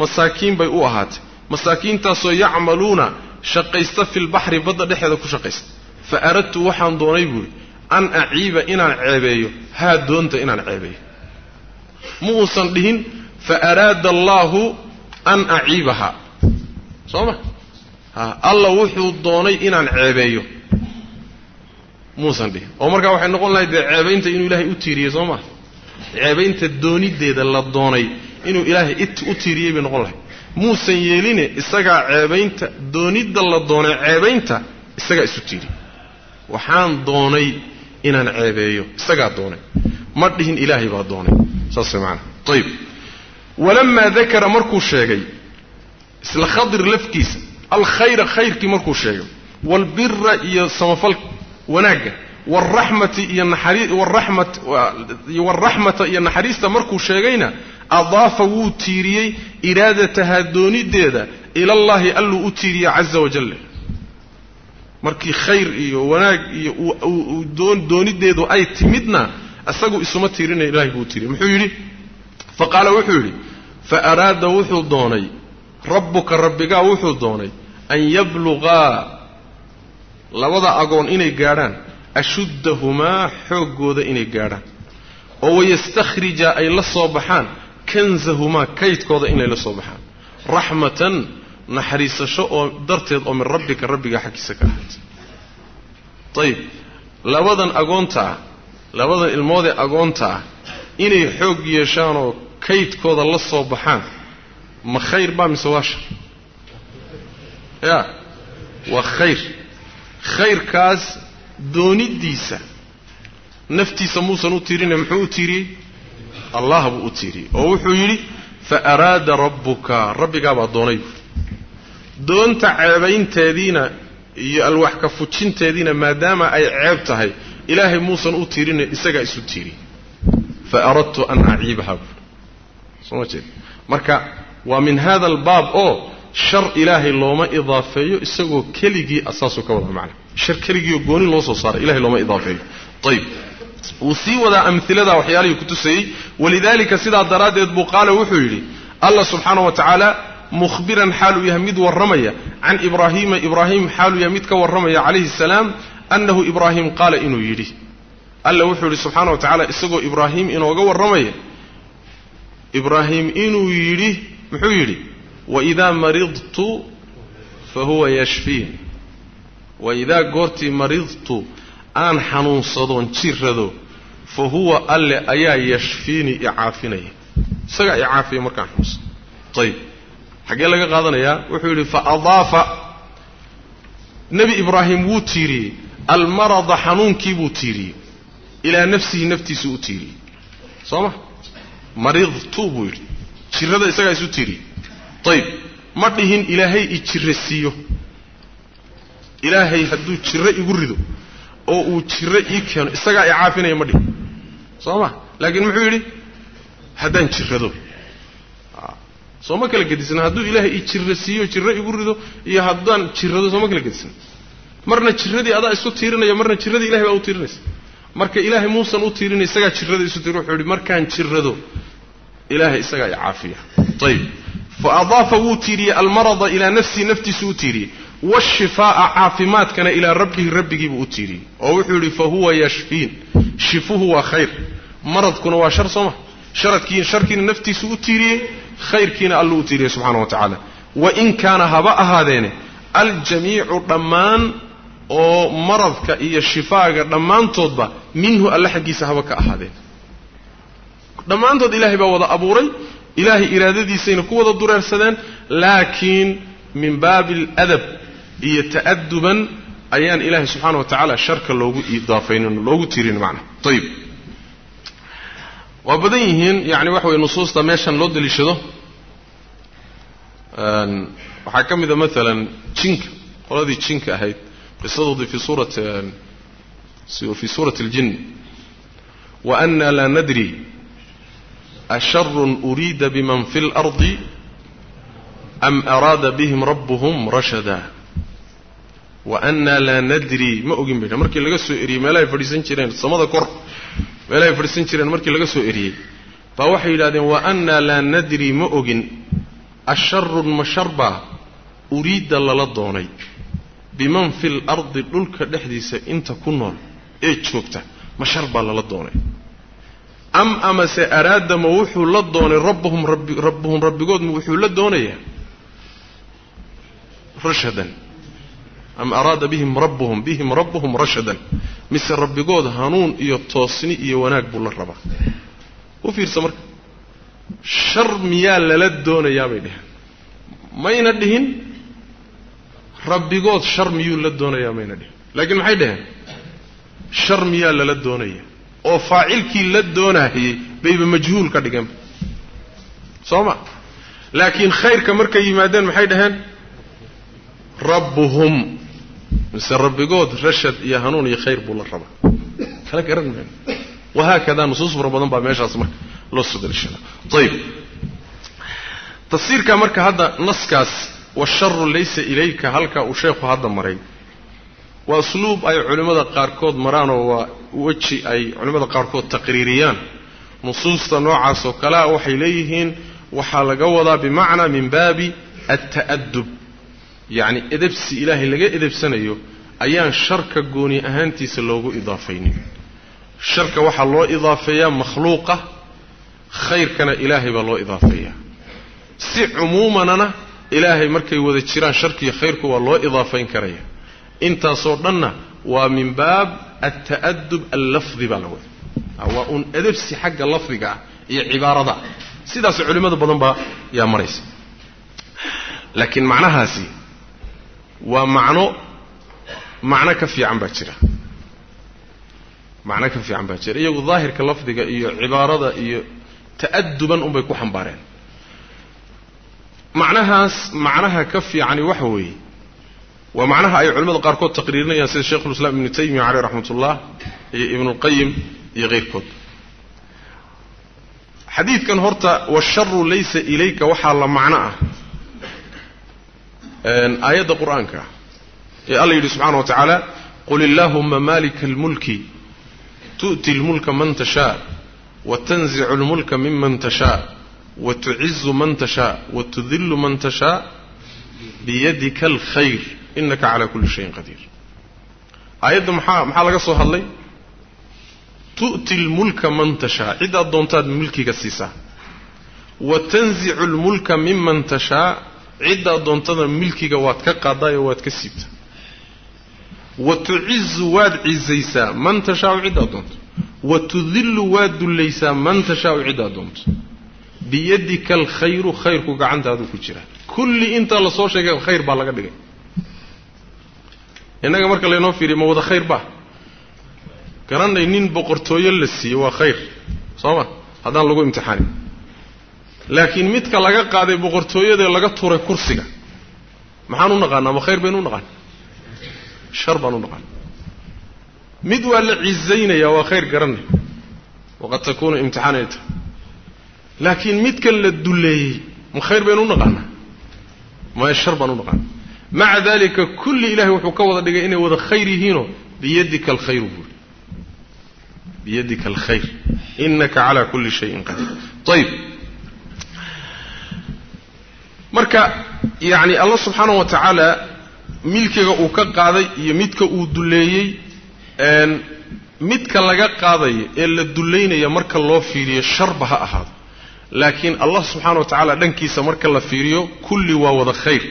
masaakiin bay u ahaatay. Masaakiintaasoo yacmaluuna shaqaysta fi lbaxri badda dhexeeda ku shaqaysta. Fa aradtu waxaan doonay buu yidhi an aciiba inaan ceebeeyo haa doonta inaan ceebeeyo. Ma uusan dhihin fa araada allaahu an aciibaha soo ma? Alla wuxuu doonay inaan ceebeeyo. Muusan dhihin. Oo markaa waxay noqon lahayd dee ceebaynta inuu ilaahay u tiiriyey soo maa ceebaynta doonideeda la doonay inuu ilaahay u tiiriyey bay noqon lahayd muusan yeeline isagaa ceebaynta doonidda la doonay ceebaynta isagaa isu tiiriyey waxaan doonay inaan ceebeeyo isagaa doonay. Ma dhihin ilaahay baa doonay. Saas maana ayib walamaa dakara markuu sheegay isla khadir lafkiisa alkhayra khayrkii markuu sheegay waalbira iyo samafal wanaagga waalraxmata iyo naxariista markuu sheegayna adaafa wuu tiiriyey iraadatahaa doonideeda ilallaahi alluu u tiiriyey caza wajalla markii khayr iyo wanaag iyo doonideedu ay timidna isagu isuma tiirinaya ilahay buu u tiiriyey. Muxuu yidhi? Fa qaala wuxuu yidhi fa araada wuxuu doonay rabbuka rabbigaa wuxuu doonay an yabluqaa labada agoon inay gaadhaan ashuddahumaa xooggooda inay gaadhaan. Oo wayastakhrija ay la soo baxaan kanzahumaa kaydkooda inay la soo baxaan. Raxmatan naxariisasho oo darteed oo min rabbika rabbigaa xaggiisa ka ahayd. Ayib labadan agoonta ah labadan ilmoodee agoonta ah inay xoog yeeshaanoo kaydkooda la soo baxaan ma khayr baa mise waa shar? Ya waa khayr. Khayrkaas dooniddiisa naftiisa muusan u tiirinay muxuu u tiiriyey allah buu u tiiriyey oo wuxuu yidhi fa araada rabbuka rabbigaabaa doonay. Doonta ceebaynteediina iyo alwax ka fujinteediina maadaama ay ceeb tahay ilaahay muusan u tiirinay isagaa isu tiiriyey fa aradtu an aciibaha soo ma jeed. Marka waa min hada albaab oo shar ilaahay looma idaafeeyo isagoo keligii asaasuu ka wada macna. Shar keligiioo gooni loo soo saaray ilahay looma idaafeeyo. Ayib wuu sii wadaa amilada waxyaalihii ku tusayey. Walidalika sidaa daraaddeed buu qaala wuxuu yidhi allah subxaana wa tacaala mukhbiran xaaluu yahay mid warramaya. Can ibraahiima ibraahim xaaluu yahay mid ka warramaya calayhi salaam annahu ibraahim qaala inuu yidhi. Alla wuxuu yidhi subxaana wa tacala isagoo ibraahim inooga warramaya. Ibraahim inuu yidhi muxuu yidhi waidaa maridtu fa huwa yashfiin. Waidaa goortii maridtu aan xanuunsadoon jirrado fa huwa alle ayaa yashfiini icaafinaya isagaa icaafiya markaan xanuunsado ayib xaggee laga qaadanayaa wuxuu yidhi fa adaafa. Nebi ibraahim wuu tiiriyey. Almarada xanuunkii buu tiiriyey. Ilaa nafsihi naftiisu u tiiriyey. Soo ma? Maridtu buu yidhi. Jirrada isagaa isu tiiriyey. Ayib ma dhihin ilaahay i jirra siiyo. Ilaahay hadduu jirro igu rido oo uu jirro ii keeno isagaa i caafinaya ma dhihin. Soo ma? Laakiin muxuu yidhi? Haddaan jirrado. Soo ma kala gedisna hadduu ilaahay i jirra siiyo jirro igu rido iyo haddaan jirrado soo ma kala gedisna marna jirradii adaa isu tiirinaya marna jirradii ilahay baa u tiirinaysa. Marka ilaahay muusan u tiirinay isagaa jirrada isu tiiri wuxuu yidhi markaan jirrado ilaahay isagaa i caafiya. Ayib fa adaafa wuu tiiriyey almarada ilaa nafsihi naftiisu u tiiriyey waashifaa'a caafimaadkana ilaa rabbihi rabbigiibuu u tiiriyey oo wuxuu yidhi fa huwa yashfiin shifuhu waa khayr maradkuna waa shar sooma sharadkii sharkiina naftiisu u tiiriyey khayrkiina alluu u tiiriyey subxana wa tacaala wain kaana haba ahaadeene aljamiicu dhammaan oo maradka iyo shifaaga dhammaantoodba minhu alle xaggiisa haba ka ahaadeen dhammaantood ilaahay baa wada abuuray ilaahay iraadadiisayna ku wada dureersadeen laakiin min baabi aladab iyo ta'aduban ayaan ilaahay subxaana wa tacaala sharka loogu idaafaynin loogu tirin macna. Ayib waa badan yihiin yani waxa weye nusuusta meeshan loo daliishado. Waxaa ka mida maalan jinka qoladii jinka ahayd qisadoodii fi suurat fi suurati اljin waana laa nadri asharun uriida biman fi اlardi am araada bihim rabbuhum rashada waana laa nadri ma ogin bay markii laga soo eriyey meelahay fadhiisan jireen samada kor meelahay fadhiisan jireen markii laga soo eriyey. Baa waxay yidhahdeen waana laa nadri ma ogin. Asharun ma sharbaa uriidda lala doonay. Biman fi lardi dhulka dhexdiisa inta ku nool ee joogta ma shar baa lala doonay. Am amase araada ma wuxuu la doonay rabbuhum rabbi rabbuhum rabbigood ma wuxuu la doonayaa rashadan am araada bihim rabbuhum bihim rabbuhum rashadan. Mise rabbigood hanuun iyo toosni iyo wanaag buu la rabaa. U fiirsa marka shar miyaa lala doonayaa bay dheheen mayna dhihin rabbigood shar miyuu la doonayaa mayna dhihin. Laakiin maxay dhaheen shar miyaa lala doonaya. Oo faacilkii la doonahayey bayba majhuul ka dhigeenba soo ma? Laakiin khayrka markay yimaadeen maxay dhaheen rabbuhum mise rabbigood rashad iyo hanuun iyo khayr buu la rabaa. Kala garan mayno wahaakada nusuus fara badan baa meeshaas marka loo soo ayib tafsiirka marka hadda naskaas washaru laysa ilayka halka uu sheekhu hadda maray waa usluub ay culimmada qaarkood maraanoo waa weji ay culimmada qaarkood taqriiriyaan. Nusuusta noocaas oo kalea waxay leeyihiin waxaa laga wadaa bimacnaa min baabi alta'adub yacni edebsi ilaahay laga edebsanayo ayaan sharka gooni ahaantiisa loogu idaafaynin. Sharka waxaa loo idaafeeyaa makhluuqa khayrkana ilaahay baa loo idaafeeyaa. Si cumuumanana ilaahay markay wada jiraan sharkiiyo khayrku waa loo idaafayn karaya. Intaasoo dhanna waa min baab alta'adub allafdi baa la wada. Waa uun edebsi xagga lafdiga ah iyo cibaarada sidaas culimmada badan baa yaa maraysa. Laakiin macnahaasi waa macno macno ka fiican baa jira. Macno ka fiican baa jira. Iyagu daahirka lafdiga iyo cibaarada iyo ta'aduban unbay ku xambaareen. Macnahaas macnaha ka fiicani waxa weeye waa macnaha ay culimmada qaarkood taqriirinayaan sida sheikhulislaam ibnu taymiya caleyh raxmat ullah iyo ibnulqayim iyo keyrkood xadiidkan horta washaru laysa ilayka waxaa la macno ah aayadda qur'aanka ee alla yidhi subxana wa tacaala qul illaahuma malika almulki tu'ti lmulka man tashaa watanzicu lmulka miman tashaa watucizu man tashaa watudillu man tashaa biyadika alkhayr inaka calaa kulli shayin qadiir aayadda maxaa maxaa laga soo hadlay? Tu'ti lmulka man tashaa cidaad doontaad mulkiga siisaa wa tanzicu lmulka miman tashaa ciddaad doontana milkiga waad ka qaadaayoo waad ka siibtaa. Wa tucizu waad cizaysaa man tashaau ciddaad doonto. Wa tudillu waad dullaysaa man tashaau ciddaad doonto. Biyadika alkhayru khayrku gacantaadu ku jira kulli intaa la soo sheegay khayr baa laga dhigay. Innaga marka laynoo fiiriyo ma wada khayr baa. Garanay nin boqortooyo la siiye waa khayr. Soo ma? Haddaan lagu imtixaanin laakiin midka laga qaaday boqortooyadae laga turay kursiga. Maxaan u naqaanaa? Ma khayr baynu u naqaan? Shar baan u naqaan. Mid waa la cizaynayaa waa khayr garanay waqad takuunu imtixaanay tahay laakiin midkan la dulleeyey ma khayr baynu u naqaanaa? Maya shar baan u naqaana maca dalika kulli ilahay wuxuu ka wada dhigay inay wada khayr yihiinoo biyadika alkhayru buuri biyadika alkhayr. Inaka calaa kulli shayin qadiir. Ayib marka yacni allah subxaana wa tacaala milkiga uu ka qaaday iyo midka uu dulleeyey midka laga qaadayo ee la dullaynaya marka loo fiiriyo sharba ha ahaado. Laakiin allah subxaana wa tacaala dhankiisa marka la fiiriyo kulli waa wada khayr.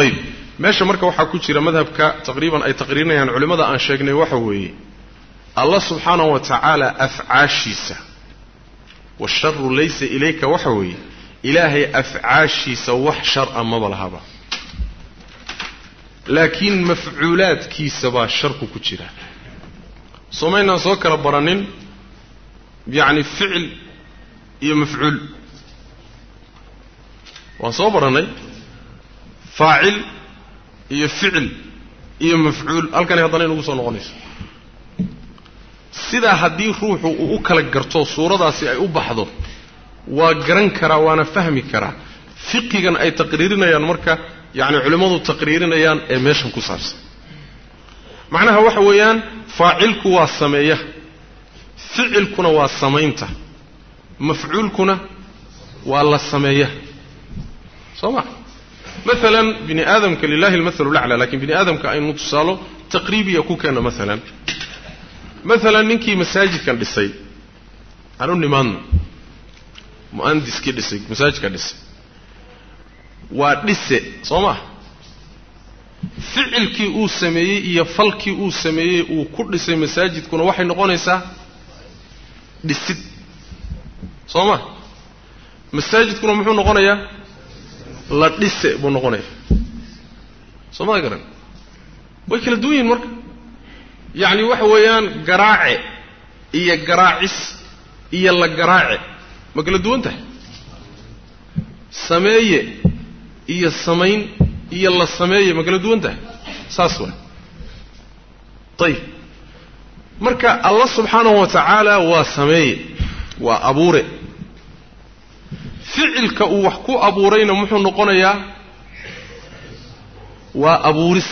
Ayib meesha marka waxaa ku jira madhabka taqriiban ay taqriirinayaan culimmada aan sheegnay waxa weeye allah subxaana wa tacaala afcaashiisa washaru laysa ilayka waxa weeye ilaahay afcaashiisa wax shar-a maba lahaba. Laakiin mafcuulaadkiisa baa sharku ku jira. Soomaynaan soo kala baranin yacni ficil iyo mafcuul. Waan soo barannay faacil iyo ficil iyo mafcuul. Halkanay haddana inugu soo noqonayso. Sidaa haddii ruuxu uu u kala garto suuradaasi ay u baxdo waa garan karaa waana fahmi karaa. Fiqigan ay taqriirinayaan marka yacni culimmadu taqriirinayaan ee meeshan ku saabsan. Macnaha waxa weeyaan faacilku waa sameeya ficilkuna waa samaynta mafcuulkuna waa la sameeya. Soo ma? Maalan bini aadamka lilahi almathalu lacla laakiin bini aadamka aynu tusaalo taqriibiya ku keenno maalan maalan ninkii masaajidkan dhisay aan u nimaadno mu'andiskii dhisay masaajidka dhisay waa dhise soo ma ficilkii uu sameeyey iyo falkii uu sameeyey uu ku dhisay masaajidkuna waxay noqonaysaa dhisid soo ma masaajidkuna muxuu noqonayaa? La dhise buu noqonaya soo ma garan. Way kala duwan yihiin marka. Yacni waxa weeyaan garaace iyo garaacis iyo la garaace ma kala duwan tahay? Sameeye iyo samayn iyo la sameeye ma kala duwan tahay? Saas waa ayib marka allah subxaanahu wa tacaala waa sameeye waa abuure. Ficilka uu wax ku abuurayna muxuu noqonayaa? Waa abuuris.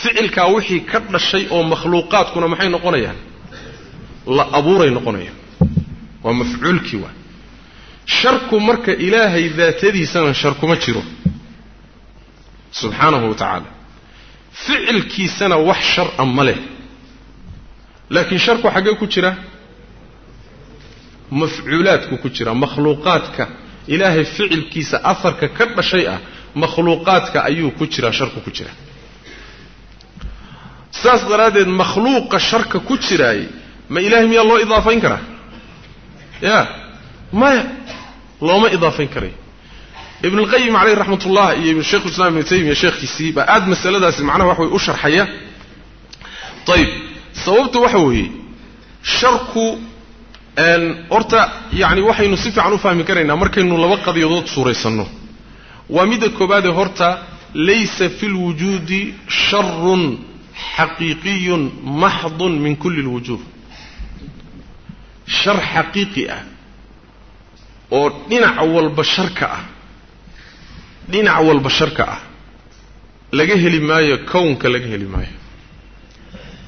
Ficilkaa wixii ka dhashay oo makhluuqaadkuna maxay noqonayaan? La abuuray noqonayaan waa mafcuulkii waa. Sharku marka ilaahay daatadiisana shar kuma jiro. Subxaanahu wa tacaala. Ficilkiisana wax shar-a ma leh. Laakiin sharku xaggee ku jira? Mafcuulaadku ku jira. Makhluuqaadka ilaahay ficilkiisa afarka ka dhashay ah makhluuqaadka ayuu ku jiraa sharku ku jira. Saas daraaddeed makhluuqa sharka ku jiraay ma ilaahay miyaa loo idaafayn karaa ya. Maya looma idaafayn karayo ibn اlqayim caleyh raxmat ullah iyo sheikhu islam ibnu taymiya sheekhiisii baa aad masaladaasi macnaha wax way u sharxaya. Ayib sababta waxa weeye sharku horta yani waxaynu si fiican u fahmi karaynaa markaynu laba qadiyadood suuraysanno. Waa midda koobaadee horta laysa fi lwujuudi sharun xaqiiqiyun maxdun min kulli اlwujuh shar xaqiiqi ah oo dhinac walba sharka ah dhinac walba sharka ah laga heli maayo kownka laga heli maayo.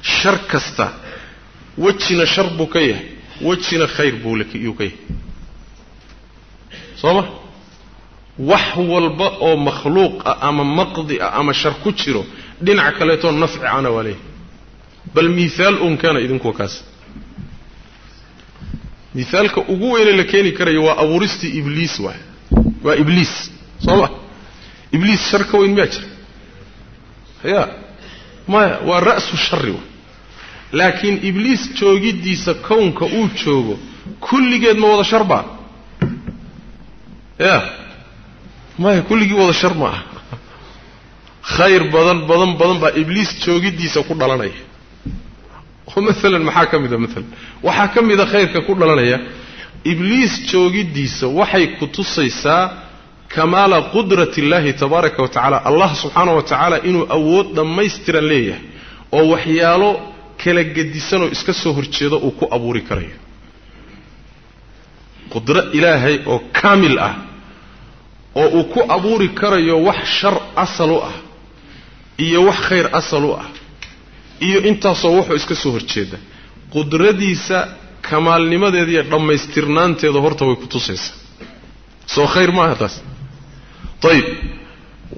Shar kasta wejina shar buu ka yahay wejina khayr buu yuu ka yahay. Soo ma? Wax walba oo makhluuq ah ama maqdi ah ama shar ku jiro dhinac kaleetoo nafci ana waa leeyahay. Bal mihaal unkana idinkuwa kaas mihaalka ugu weyne la keeni karayo waa abuuristii ibliis waay. Waa ibliis soo ma? Ibliis shar ka weyn miyaa jira? Ya maya waa ra'su shari wa laakiin ibliis joogiddiisa kownka uu joogo kulligeed ma wada shar baa ya maya kulligii wada shar ma ah khayr badan badan badan baa ibliis joogiddiisa ku dhalanaya oo maalan maxaa ka mida maalan waxaa ka mida khayrka ku dhalanaya. Ibliis joogiddiisa waxay ku tusaysaa kamaala qudrati illaahi tabaaraka wa tacala allah subxaanah wa tacaala inuu awood dhammaystiran leeyahay oo waxyaalo kala gedisanoo iska soo horjeedo uu ku abuuri karayo. Qudro ilaahay oo kaamil ah oo uu ku abuuri karayo wax shar asal u ah iyo wax khayr asal u ah iyo intaasoo wuxuu iska soo horjeeda. Qudradiisa kamaalnimadeeda iyo dhammaystirnaanteeda horta way ku tusaysaa. Soo khayr maaha taas ayib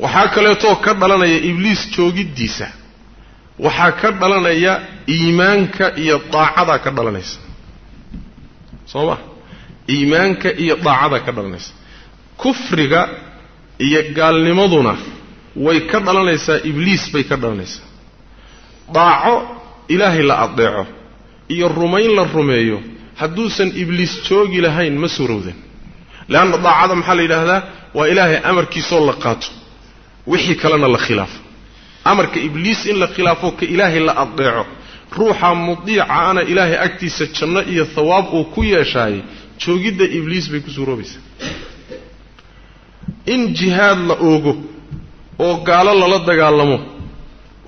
waxaa kaleetoo ka dhalanaya ibliis joogiddiisa. Waxaa ka dhalanaya iimaanka iyo daacadaa ka dhalanaysa. Soo ma? Iimaanka iyo daacadaa ka dhalanaysa. Kufriga iyo gaalnimaduna way ka dhalanaysaa ibliis bay ka dhalanaysaa daaco ilaahay la adeeco iyo rumayn la rumeeyo hadduusan ibliis joogi lahayn ma suurowden. Leanna daacada maxaa la yidhaahdaa? Waa ilaahay amarkiisoo la qaato wixii kalena la khilaafo. Amarka ibliis in la khilaafo ka ilaahay la adeeco ruuxa mudiica ana ilaahay agtiisa janno iyo thawaab uu ku yeeshaayey joogidda ibliis bay ku suuroobaysaa. In jihaad la oogo oo gaalo lala dagaalamo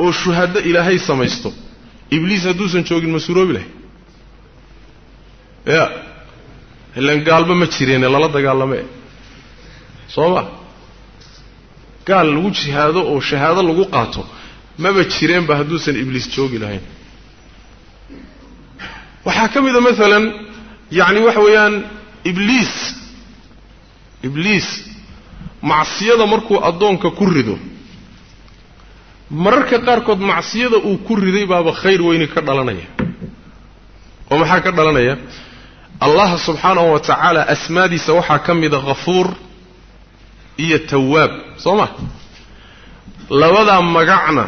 oo shuhado ilaahay samaysto. Ibliis hadduusan joogin ma suuroobi lahay? Ya ilan gaalba ma jireene lala dagaalame soo ma? Gaal lagu jihaado oo shahaado lagu qaato maba jireenba hadduusan ibliis joogi lahayn. Waxaa ka mida maalan yacni waxa weeyaan ibliis. Ibliis macsiyada markuu addoonka ku rido mararka qaarkood macsiyada uu ku riday baaba khayr weyni ka dhalanaya. Oo maxaa ka dhalanaya? Allah subxaanahu wa tacaala asmaadiisa waxaa ka mida khafuur iyo tawaab soo ma? Labadaa magacna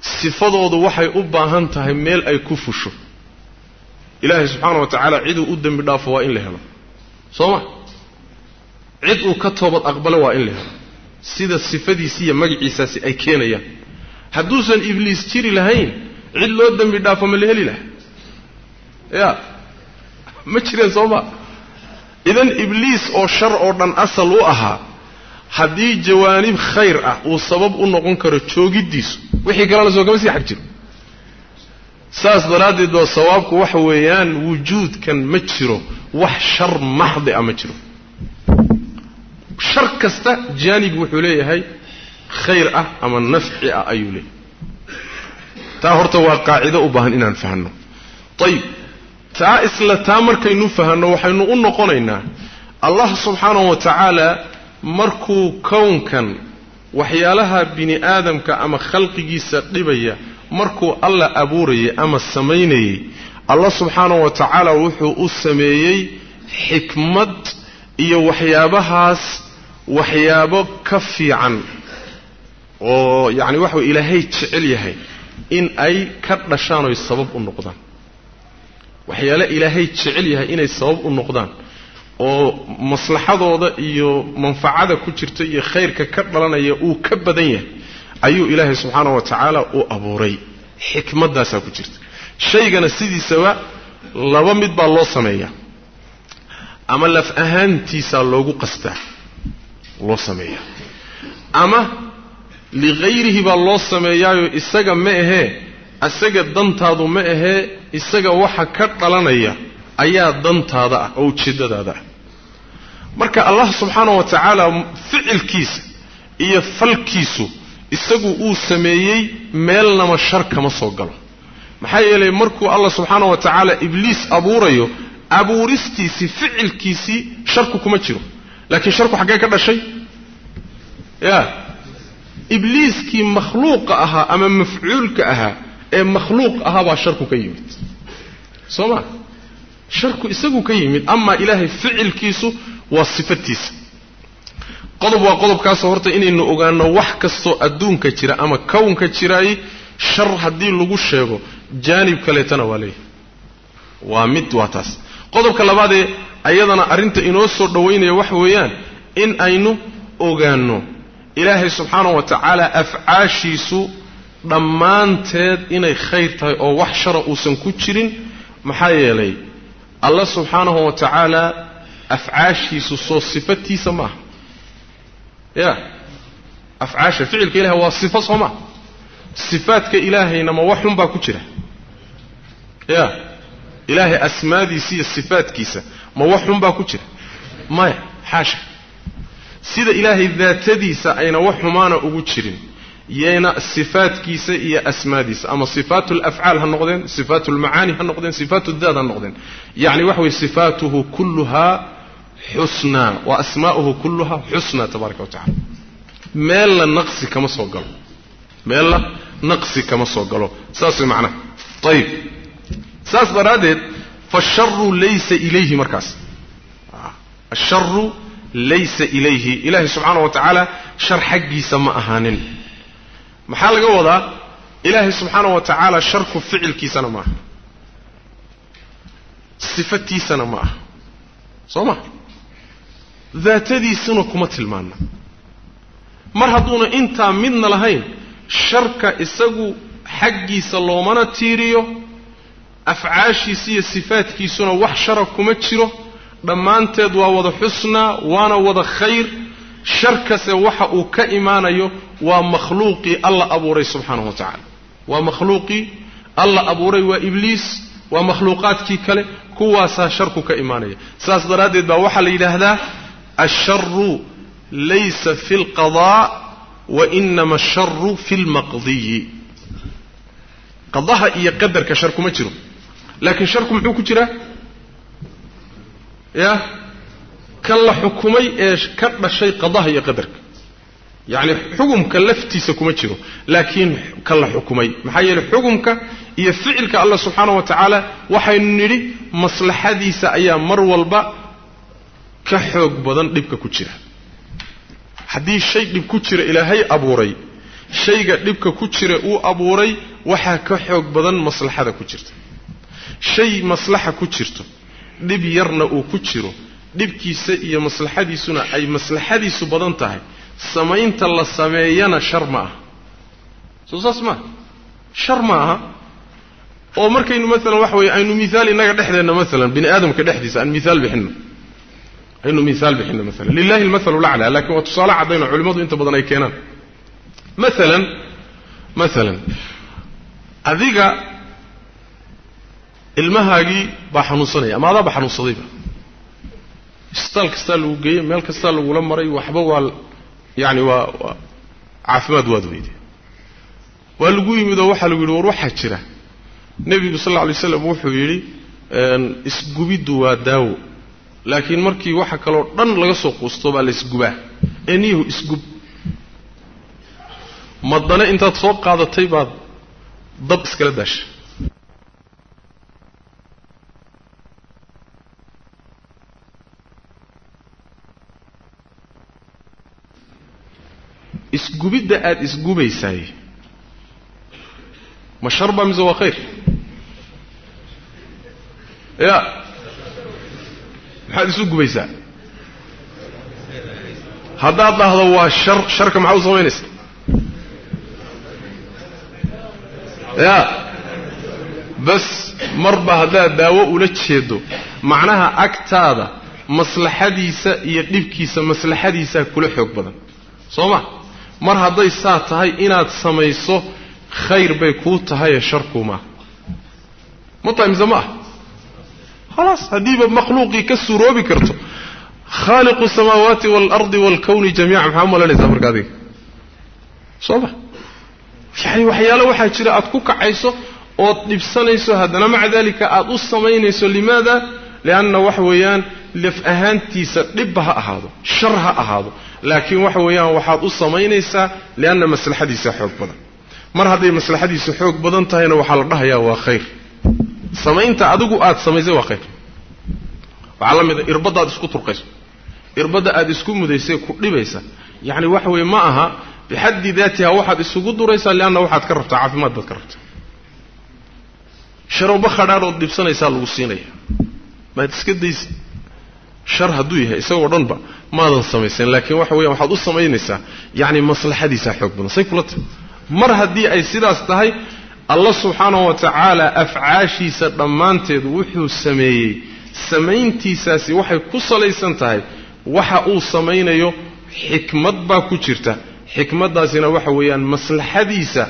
sifadoodu waxay u baahan tahay meel ay ku fusho. Ilaahay subxaana wa tacaala ciduu u dembi dhaafo waa in la helo. Soo ma? Cid uu ka toobad aqbalo waa in la helo. Sida sifadiisi iyo magaciisaasi ay keenayaan hadduusan ibliis jiri lahayn cid loo dembi dhaafo ma la heli laha ya ma jireen soo ma? Idan ibliis oo shar oo dhan asal u ahaa haddii jawaanib khayr ah uu sabab u noqon karo joogiddiisu wixii kalena soo kama sii xag jiro. Saas daraaddeed oo sawaabku waxa weeyaan wujuudkan ma jiro wax shar maxdi ah ma jiro. Shar kasta jaanib wuxuu leeyahay khayr ah ama nafci ah ayuu leeyahay. Taa horta waa qaacido u baahan inaan fahanno ayib taa isla taa markaynu fahanno waxaynu u noqonaynaa allah subxaanahu wa tacaala markuu kownkan waxyaalaha bini aadamka ama khalqigiisa dhibaya markuu alla abuurayay ama samaynayey allah subxaanahu wa tacaala wuxuu u sameeyey xikmad iyo waxyaabahaas waxyaabo ka fiican oo yacni waxa ilaahay jecel yahay in ay ka dhashaan oy sabab u noqdaan. Waxyaale ilaahay jecel yahay inay sabab u noqdaan oo maslaxadooda iyo manfacada ku jirta iyo khayrka ka dhalanaya uu ka badan yahay ayuu ilaahay subxaana wa tacaala u abuuray. Xikmaddaasaa ku jirta. Shaygana sidiisaba laba mid baa loo sameeyaa. Ama laf ahaantiisaa loogu qastaa. Loo sameeyaa. Ama likhayrihi baa loo sameeyaayo isaga ma ahee isaga dantaadu ma ahee isaga waxa ka dhalanaya ayaa dantaada ah oo ujeeddadaada ah. Marka allah subxaana wa tacaala ficilkiisa iyo falkiisu isagu uu sameeyey meelnama shar kama soo galo. Maxaa yeelay markuu allah subxaana wa tacaala ibliis abuurayo abuuristiisii ficilkiisii sharku kuma jiro. Laakiin sharku xaggee ka dhashay? Ya ibliiskii makhluuqa ahaa ama mafcuulka ahaa ee makhluuq ahaa baa sharku ka yimid. Soo ma? Sharku isagu ka yimid amaa ilaahay ficilkiisu waa sifatiisa. Qodob waa qodobkaasoo horta inaynu ogaano wax kastoo adduunka jira ama kownka jiraay shar haddii lagu sheego jaanib kaleetana waa leeyahay. Waa mid waa taas. Qodobka labaadee ayadana arrinta inoo soo dhowaynaya waxa weeyaan in aynu ogaanno ilaahay subxaana wa tacaala afcaashiisu dhammaanteed inay khayr tahay oo wax shara uusan ku jirin maxaa yeelay allah subxaanahu wa tacaala afcaashiisu soo sifatiisa maaha ya afcaasha ficilka ilahay waa sifo soo maa sifaadka ilaahayna ma wax xun baa ku jira. Ya ilaahay asmaadiisa iyo sifaadkiisa ma wax xun baa ku jira. Maya xaasha sida ilaahay daatadiisa ayna wax xumaana ugu jirin yayna sifaadkiisa iyo asmaadiisa. Ama sifaatu alafcaal ha noqdeen sifaatu almacaani ha noqdeen sifaatu daad ha noqdeen. Yacni waxa weye sifaatuhu kulluhaa xusnaa wa asmaa'uhu kulluhaa xusnaa tabaaraka wa tacala meella naqsi kama soo galo. Meella naqsi kama soo galo. Saas way macnaha. Ayib saas daraaddeed fasharu laysa ilayhi markaas. Asharu laysa ilayhi. Ilaahay subxaana wa tacaala shar xaggiisa ma ahaanin. Maxaa laga wadaa? Ilaahay subxaana wa tacaala sharku ficilkiisana ma aha. Sifatiisana ma aha. Soo ma? Daatadiisuna kuma tilmaana mar hadduuna intaa midna lahayn sharka isagu xaggiisa loomana tiiriyo afcaashiisa iyo sifaadkiisuna wax shara kuma jiro dhammaanteed waa wada xusnaa waana wada khayr. Sharkase waxa uu ka imaanayo waa makhluuqii alla abuuray subxaanahu wa tacaala. Waa makhluuqii alla abuuray waa ibliis waa makhluuqaadkii kale kuwaasaa sharku ka imaanaya. Saas daraaddeed baa waxaa la yidhaahdaa alsharu laysa fi alqadaa wa inama asharu fi lmaqdiyi qadaha iyo qadarka shar kuma jiro. Laakiin sharku muxuu ku jiraa ya kan la xukumay ee ka dhashay qadaha iyo qadarka. Yacni xukumka laftiisa kuma jiro laakiin kan la xukumay. Maxaa yeeley xukumka iyo ficilka allah subxaana wa tacaala waxaynu nidhi maslaxadiisa ayaa mar walba ka xoog badan dhibka ku jira. Haddii shay dhib ku jira ilaahay abuuray shayga dhibka ku jira uu abuuray waxaa ka xoog badan maslaxada ku jirta. Shay maslaxa ku jirto dhib yarna uu ku jiro dhibkiisa iyo maslaxadiisuna ay maslaxadiisu badan tahay. Samaynta la sameeyana shar ma aha. Soo saas maaha shar ma aha. Oo markaynu maalan waxa weeye aynu miaal innaga dhexdeenna maalan bini aadamka dhexdiisa aan miaal bixinno. Aynu miaal bixinno maalan lilahi almathalu laclaa laakiin waa tusaale caddayno culimmadu inta badan ay keenaan. Maalan maalan adiga ilmahaagii baa xanuunsanaya. Ama adaaba xanuunsadayba? Isbitaal kastaa lagu geeyey meel kastaa lagula maray waxba waa yacani waa caafimaad waad weyde. Waa lagu yimid oo waxaa lagu yidhi war waxaa jira. Nebigu sal alla alay slam wuxuu yidhi isgubiddu waa daawo. Laakiin markii waxa kaloo dhan laga soo quusto baa la isgubaa. Ee isgub. Madane intaad soo qaadatay baad dab iskala daasha isgubidda aada isgubaysaay ma sharba mise waa khayr? Ya. Maxaad isu gubaysaa? Haddaad dhahdo waa shar sharka maxaa u samaynaysa ya. Bas marba haddaad daawo ula jeedo macnaha agtaada maslaxadiisa iyo dhibkiisa maslaxadiisaa kula xoog badan. Soo ma mar hadday saa tahay inaad samayso khayr bay kuu tahayee sharkuu maaha ma. Ah? Khalaas haddiiba makhluuqii ka suuroobi karto. Khaaliqu samaawaati waalardi waalkawni jamiica maxaa u marka adiga? Soo ma? Yani waxyaale waxaa jira aad ku kacayso ood dhibsanayso haddana maca dalika aad u samaynayso. Limaada? Lianna waxa weeyaan laf ahaantiisa dhibba ha ahaado shar ha ahaado. Laakiin waxa weeyaan waxaad u samaynaysaa lianna maslaxadiisa xoog badan. Mar hadday maslaxadiisa xoog badan tahayna waxaa la dhahayaa waa khayr. Samaynta adigu aad samaysay waa khayr. Waxaa la mid a irbaddaad isku turqayso. Irbadda aad isku mudaysay ku dhibaysa. Yacni waxa weeye ma aha bixaddi daatiha waxaad isugu duraysaa lianna waxaad ka rabtaa caafimaad baad ka rabtaa. Sharowba khadhaadhood dhibsanaysaa lagu siinaya. Maad iska daysa shar hadduu yahay isagoo dhanba maadan samaysan laakiin waxa weeyaan waxaad u samaynaysaa yacni maslaxadiisaa xoog badan. Say kula tahay mar haddii ay sidaas tahay allah subxaanahu wa tacaala afcaashiisa dhammaanteed wuxuu sameeyey. Samayntiisaasi waxay ku salaysan tahay waxa uu samaynayo xikmad baa ku jirta. Xikmaddaasina waxa weeyaan maslaxadiisa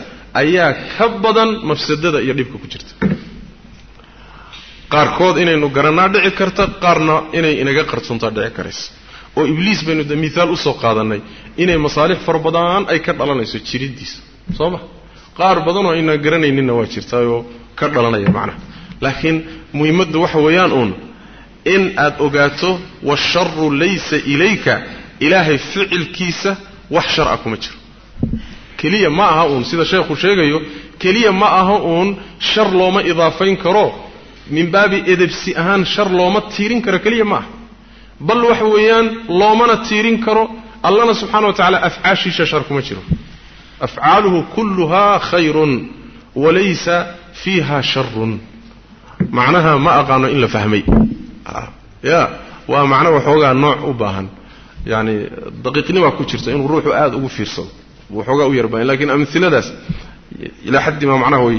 ayaa ka badan mafsadada iyo dhibka ku jirta qaarkood inaynu garannaa dhici karta qaarna inay inaga qarsoontaa dhici karaysa oo ibliis baynu de miaal u soo qaadannay inay masaalix fara badan ay ka dhalanayso jiriddiisa soo ma? Qaar badanoo aynaan garanayninna waa jirtaayoo ka dhalanaya macnaha. Laakiin muhimmadda waxa weeyaan uun in aad ogaato washaru laysa ilayka ilaahay ficilkiisa wax shar a kuma jiro. Keliya ma aha uun sida sheekhu sheegayo keliya ma aha uun shar looma idaafayn karo min baabi edebsi ahaan shar looma tiirin karo keliya ma aha. Bal waxa weeyaan loomana tiirin karo allana subxana wa tacala afcaashiisa shar kuma jiro. Afcaaluhu kulluhaa khayrun walaysa fiiha sharun macnaha ma aqaano in la fahmay. Ya waa macno waxoogaa nooc u baahan. Yani daqiiqnibaa ku jirta inuu ruuxu aada ugu fiirsado. Waxoogaa u yarbahan lakiin amiladaas ilaa xaddi ma macnaha way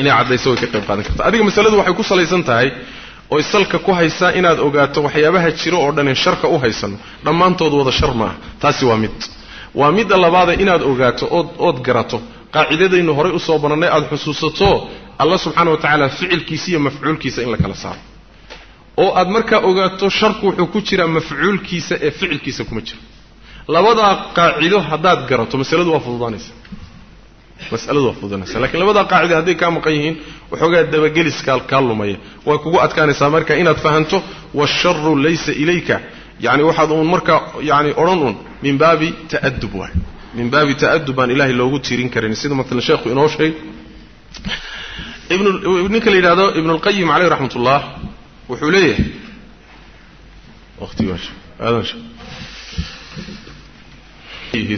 inay caddayso way ka qayb qaadan karta adiga masaladu waxay ku salaysan tahay oy salka ku haysaa inaad ogaato waxyaabaha jiro oo dhan in sharka u haysano dhammaantood wada shar maaha. Taasi waa mid. Waa midda labaada inaad ogaato ood ood garato. Qaacidadaynu horay u soo banannay aada xusuusato allah subxaana wa tacaala ficilkiisa iyo mafcuulkiisa in la kala saaro. Oo aad markaa ogaato sharku wuxuu ku jiraa mafcuulkiisa ee ficilkiisa kuma jiro. Labadaa qaacido haddaad garato masaladu waa fududaanaysa masaladu waa fududaanaysa lakiin labadaa qaacida hadday kaa maqan yihiin waxoogaa dabageliska kaa lumaya. Way kugu adkaanaysaa marka inaad fahanto waasharu laysa ilayka. Yani waxaad uun markaa yani odhan uun min baabi ta'adub waay. Min baabi ta'adub baan ilaahay loogu tiirin karin. Sida maalan sheekhu inoo sheegay. Ninka la yidhahdo ibnu lqayim caleyh raxmat ullah wuxuu leeyahay waqtigaaadan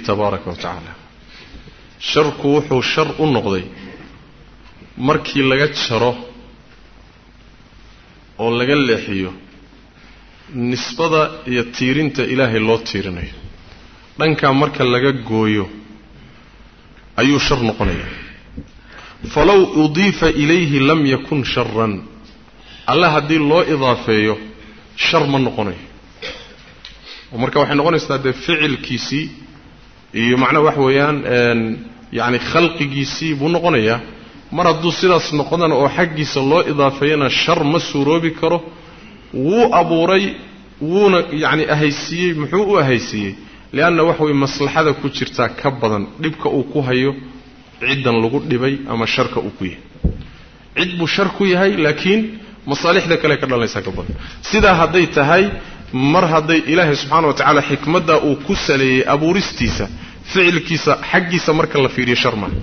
tabaaraka wa sharku wuxuu shar u noqday. Markii laga jaro oo laga leexiyo nisbada iyo tiirinta ilaahay loo tiirinayo. Dhankaa marka laga gooyo ayuu shar noqonaya. Falow udiifa ilayhi lam yakun sharan alle haddii loo idaafeeyo shar ma noqonayo oo marka waxay noqonaysaa dee ficilkiisii iyo macnaha waxa weeyaan yacni khalqigiisii buu noqonayaa mar hadduu sidaas noqdana oo xaggiisa loo idaafeeyana shar ma suuroobi karo wuu abuuray wuuna yacni ahaysiiyey muxuu u ahaysiiyey? Lianna waxa weye maslaxada ku jirtaa ka badan. Dhibka uu ku hayo ciddan lagu dhibay ama sharka uu ku yahay. Cid buu shar ku yahay laakiin masaalixda kale ka dhalanaysaa ka badan. Sidaa hadday tahay mar hadday ilaahay subxaana wa tacaala xikmaddaa uu ku saleeyey abuuristiisa ficilkiisa xaggiisa marka la fiiriyo shar maaha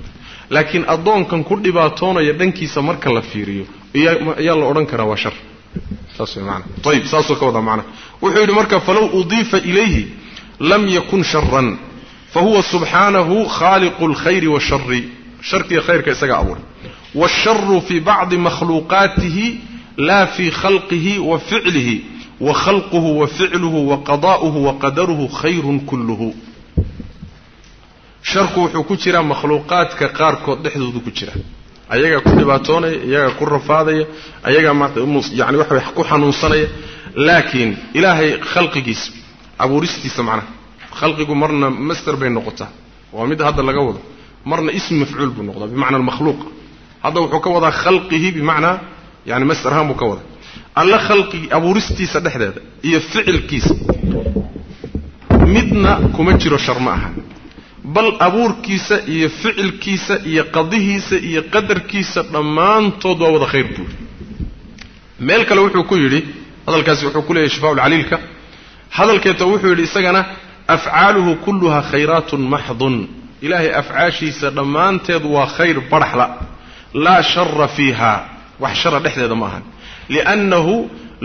laakiin addoonkan ku dhibaatoonaya dhankiisa marka la fiiriyo ayaa la odhan karaa waa shar. Saas saasuu ka wadaa macnaha wuxuu yidhi marka falow udiifa ilayhi lam yakun sharan fahuwa subxaanahu khaaliqu اlkhayri washari sharkiiyo khayrka isaga abuuray. Waاsharu fii bacdi makhluuqaatihi la fii khalqihi wa ficlihi wa khalquhu wa ficluhu wa qada'uhu wa qadaruhu khayrun kulluhu. Sharku wuxuu ku jiraa makhluuqaadka qaarkood dhexdoodu ku jira. Ayagaa ku dhibaatoonaya iyagaa ku rafaadaya ayagaa yani waxa ku xanuunsanaya. Laakiin ilaahay khalqigiisa abuuristiisa macnaha khalqigu marna master bay noqotaa. Waa mid hadda laga wado. Marna ism mafcuul buu noqdaa bimacna makhluuq hadda wuxuu ka wadaa khalqihi bimacnaa yani master ahaan buu ka wadaa alla khalqigi abuuristiisa dhexdeeda iyo ficilkiisa. Midna kuma jiro shar ma aha bal abuurkiisa iyo ficilkiisa iyo qadihiisa iyo qadarkiisa dhammaantood waa wada khayr buuri. Meel kale wuxuu ku yidhi hadalkaasi wuxuu ku leeyahy shifaa ulcaliilka hadalkeeta wuxuu yidhi isagana afcaaluhu kulluha khayraatun maxdun. Ilaahay afcaashiisa dhammaanteed waa khayr badhaxla laa shara fiiha wax shara dhexdeeda ma ahan liannahu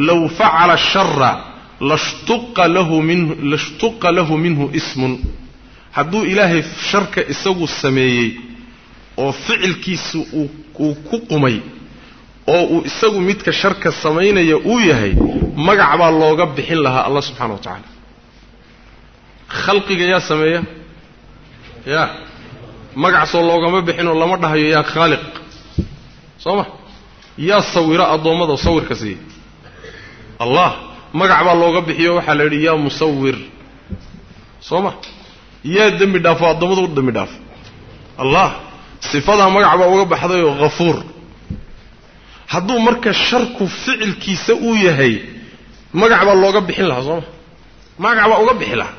low facala shara lashtuqa lahu minhu ismun hadduu ilaahay sharka isagu sameeyey oo ficilkiisa uu ku qumay oo uu isagu midka sharka samaynaya uu yahay magac baa looga bixin lahaa allah subxana wa tacaala khalqiga yaa sameeya ya magacsoo loogama bixinoo lama dhahayo yaa khaaliq soo ma yaa sawiro addoommada sawirka siiya allah magac baa looga bixiyo waxaa la yidhi yaa musawir soo ma? Yaa dembi dhaafo addoommada u dembi dhaafo. Allah sifadaa magac baa uga baxdayoo hafuur hadduu marka sharku ficilkiisa uu yahay magac baa looga bixin lahaa sooma magac baa uga bixi lahaa.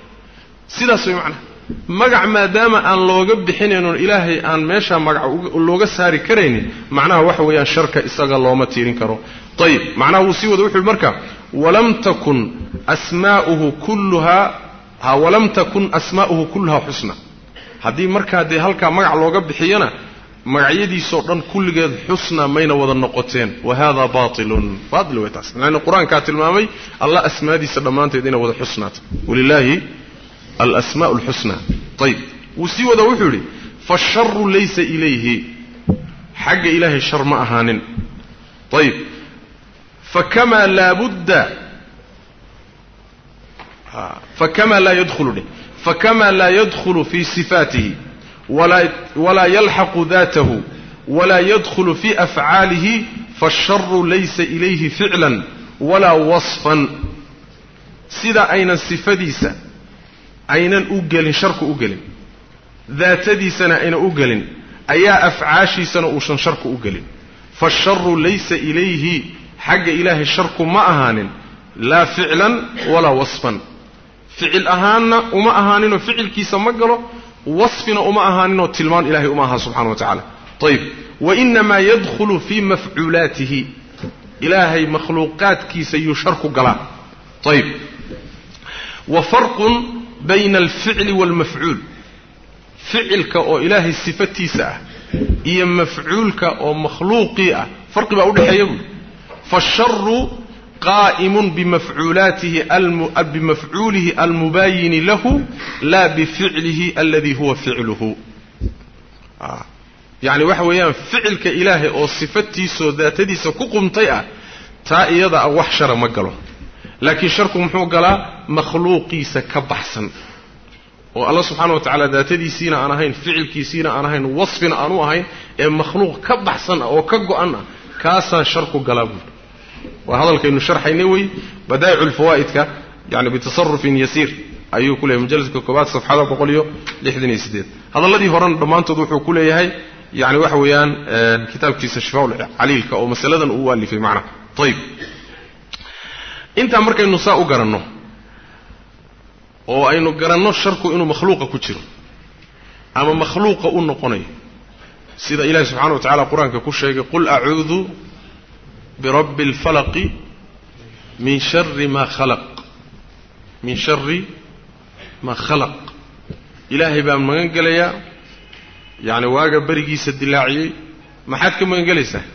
Sidaas way macnaha magac maadaama aan looga bixinaynon ilaahay aan meeshaa magac looga saari karaynin macnaha waxa weeyaan sharka isaga looma tiirin karo. Ayib macnaha wuu sii wada wuxu uhi marka walam takun asmaa'uhu kulluhaa ha walam takun asmaa'uhu kulluhaa xusna. Haddii markaa dee halkaa magac looga bixiyana magacyadiisoo dhan kulligeed xusna mayna wada noqoteen. Wa hada bailun baail way taas qur'aankaa tilmaamay allah asmaadiisa dhammaanteed inay wada xusnaata walilaahi alasmaa alxusna ayib wuu sii wada wuxuu yidhi faasharu laysa ilayhi. Xagga ilaahay shar ma ahaanin. Ayib fakamaa laabudda fakamaa laa yadkhulu dheh. Fakamaa laa yadkhulu fii sifaatihi. Walaa yalxaqu daatahu walaa yadkhulu fii afcaalihi. Faasharu laysa ilayhi ficlan walaa wasfan. Sida aynan sifadiisa aynan u gelin sharku u gelin. Daatadiisana aynan u gelin. Ayaa afcaashiisana uusan sharku u gelin. Faasharu laysa ilayhi xagga ilaahay sharku ma ahaanin laa ficlan walaa wasfan. Ficil ahaanna uma ahaaninoo ficilkiisa ma galo wasfina uma ahaaninoo tilmaan ilahay uma aha subxana wa tacala ayib wainamaa yadkhulu fii mafcuulaatihi. Ilaahay makhluuqaadkiisa yuu sharku galaa. Ayib wa farqun bayna alficli waalmafcuul ficilka oo ilaahay sifatiisa ah iyo mafcuulka oo makhluuqii ah farqi baa udhexeeya buuli faasharu qaa'imun bimafcuulaatihi bimafcuulihi almubaayini lahu laa bificlihi aladi huwa ficluhu. Yacni waxa weeyaan ficilka ilaahay oo sifatiisoo daatadiisa ku qumtay ah taa iyada ah wax shara ma galo. Laakiin sharku muxuu galaa makhluuqiisa ka baxsan. Oo alla subxaana wa tacaala daatadiisiina aan ahayn ficilkiisiina aan ahayn wasfina aanu ahayn ee makhluuq ka baxsan ah oo ka go-an ah kaasaa sharku galaa buuri waa hadalkaynu sharxaynay wey badaa'icu lfawaa'idka yani bitasarufin yasiir ayuu ku leeyahy mujalladka koobaad safxada boqol iyo lixdan iyo siddeed. Hadalladii horena dhammaantood wuxuu ku leeyahay yani waxa weeyaan kitaabkiisa shifaa caliilka oo masaladan uu alifay macnaha intaa markaynu saa u garanno oo aynu garanno sharku inuu makhluuqa ku jiro ama makhluuqa u noqonayo. Sida ilahi subxana wa tacala qur'aanka ku sheegay qul acuudu birabbi اlfalaqi min shari ma khalaq. Min shari maa khalaq. Ilaahay baan magan gelayaa yacni waaga berigiisa dilaaciyey. Maxaad ka magan gelaysaa?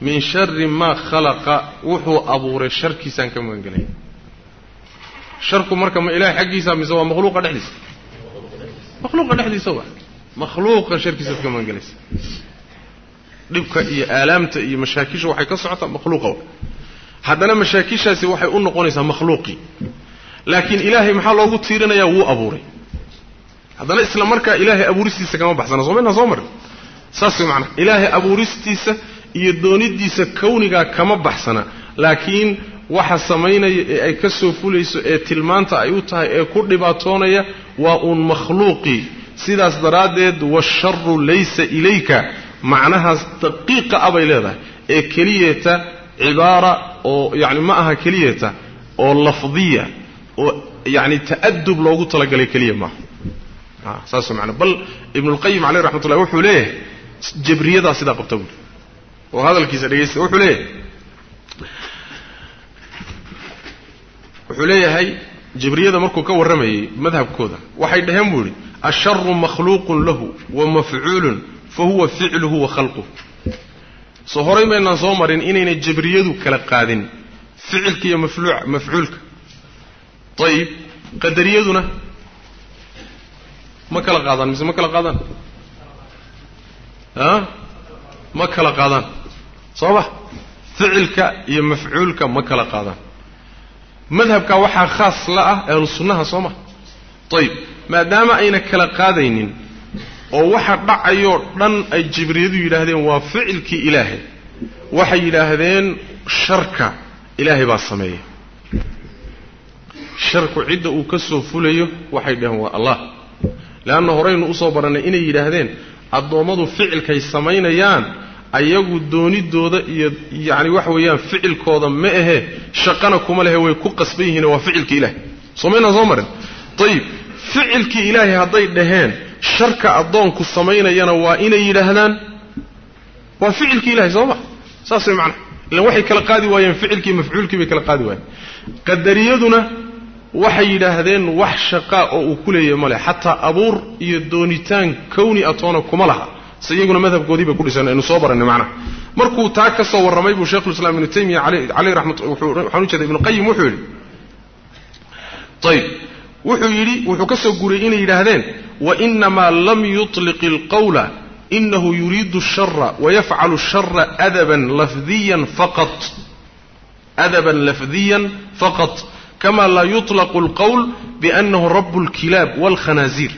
Min shari maa khalaqa wuxuu abuuray sharkiisaan ka magan gelaya sharku marka ma ilahay xaggiisa mise waa makhluuqa dhexdiisa? Makhluuqa dhexdiisa waa. Makhluuqa sharkiisaad ka magan gelaysa dhibka iyo aalaamta iyo mashaakisha waxay ka socotaa makhluuqa wa haddana mashaakishaasi waxay u noqonaysaa makhluuqii. Laakiin ilaahay maxaa loogu tiirinayaa? Wuu abuuray. Haddana isla markaa ilaahay abuuristiisa kama baxsana. Soo maynaa soo marin? Saas way macanaha ilaahay abuuristiisa iyo doonidiisa kawnigaa kama baxsana. Laakiin waxa samaynaya ee ay ka soo fulayso ee tilmaanta ay u tahay ee ku dhibaatoonaya waa uun makhluuqii sidaas daraaddeed washaru laysa ilayka. Macnahaas daqiiqa ah bay leedahay. Ee keliyeeta cibaara oo yacni ma aha keliyeeta oo lafdiya oo yacni ta'adub loogu talagalay keliya maaha. Saas maana bal ibnulqayim caleyh raxmat ullahi wuxuu leeyahay jabriyadaa sidaa qabta buuri oo hadalkiisa dhegaysta wuxuu leeyahay wuxuu leeyahay jabriyada markuu ka warramayay madhabkooda. Waxay dhaheen buu idhi asharu makhluuqun lahu wa mafcuulun fa huwa ficluhu wa khalquh soo horay maynaan soo marin inaynay jabriyadu kala qaadin ficilka iyo mafcuulka. Ayib qadariyaduna ma kala qaadaan mise ma kala qaadaan? A ma kala qaadaan. Soo ma? Ficilka iyo mafcuulka ma kala qaadaan madhabka waxaa khaas la ah ahlu sunnaha soo ma. Ayib maadaama ayna kala qaadaynin oo waxa dhacayoo dhan ay jibriyadu yidhaahdeen waa ficilkii ilaahay. Waxay yidhaahdeen sharka ilaahay baa sameeya sharku cidda uu ka soo fulayo waxay dhaheen waa allah. Leanna horaynu u soo barannay inay yidhaahdeen addoommadu ficilkay samaynayaan ayagu doonidooda iyo yacni waxa weeyaan ficilkooda ma ahe shaqana kuma lehe way ku qasban yihiin waa ficilkii ilahay soo maynaan soo marin. Ayib ficilkii ilaahay hadday dhaheen sharka addoonku samaynayana waa inay yidhaahdaan. Waa ficilkii ilahay soo ma. Saas way macnaha ilan waxay kala qaadi waayeen ficilkii mafcuulkii bay kala qaadi waayeen. Qadariyaduna waxay yidhaahdeen wax shaqaa oo uu ku leeyahay male xataa abuur iyo doonitaan kowni atoona kuma laha se iyaguna madhabkoodii bay ku dhisan aynu soo barannay macnaha markuu taa ka soo warramay buu sheikhulislaam ibnu taymiya caleyh raxmat waxaan u jeeda ibnu qayim wuxuu yidhi ayib wuxuu yidhi wuxuu ka soo guuriyey inay yidhaahdeen wainamaa lam yutliq ilqawla inahu yuriidu ashara wayafcalu ashara adaban lafdiyan faqat adaban lafdiyan faqat kama laa yuطlaqu اlqowl biأnnahu rabu اlkilaab wاlkhanaaziir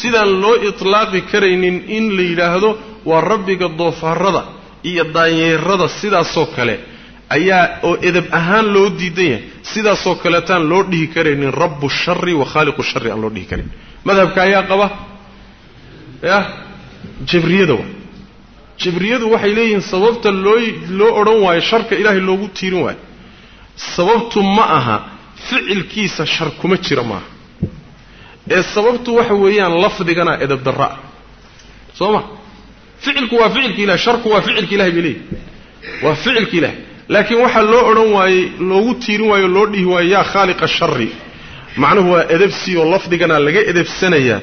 sidaan loo iطlaaqi karaynin in la yidhaahdo waa rabbiga doofaarada iyo daanyeerada sidaasoo kale. Ayaa oo edab ahaan loo diidan yahay sidaasoo kaleetaan loo dhihi karaynin rabu shari wa khaaliqu shari aan loo dhihi karin. Madhabka ayaa qaba? Yah jabriyada wa jabriyadu waxay leeyihiin sababta loo loo odhan waayo sharka ilaahay loogu tiirin waayo. Sababtu ma aha ficilkiisa shar kuma jira maaha ee sababtu waxa weeyaan lafdigana edab darraa soo ma ficilku waa ficilka ilahay sharku waa ficilka ilahay bay leeyihiin waa ficilka ilahay laakiin waxaa loo odhan waayey loogu tiirin waayo loo dhihi waayo yaa khaaliqa shari macnuhu waa edabsi oo lafdigana laga edabsanayaa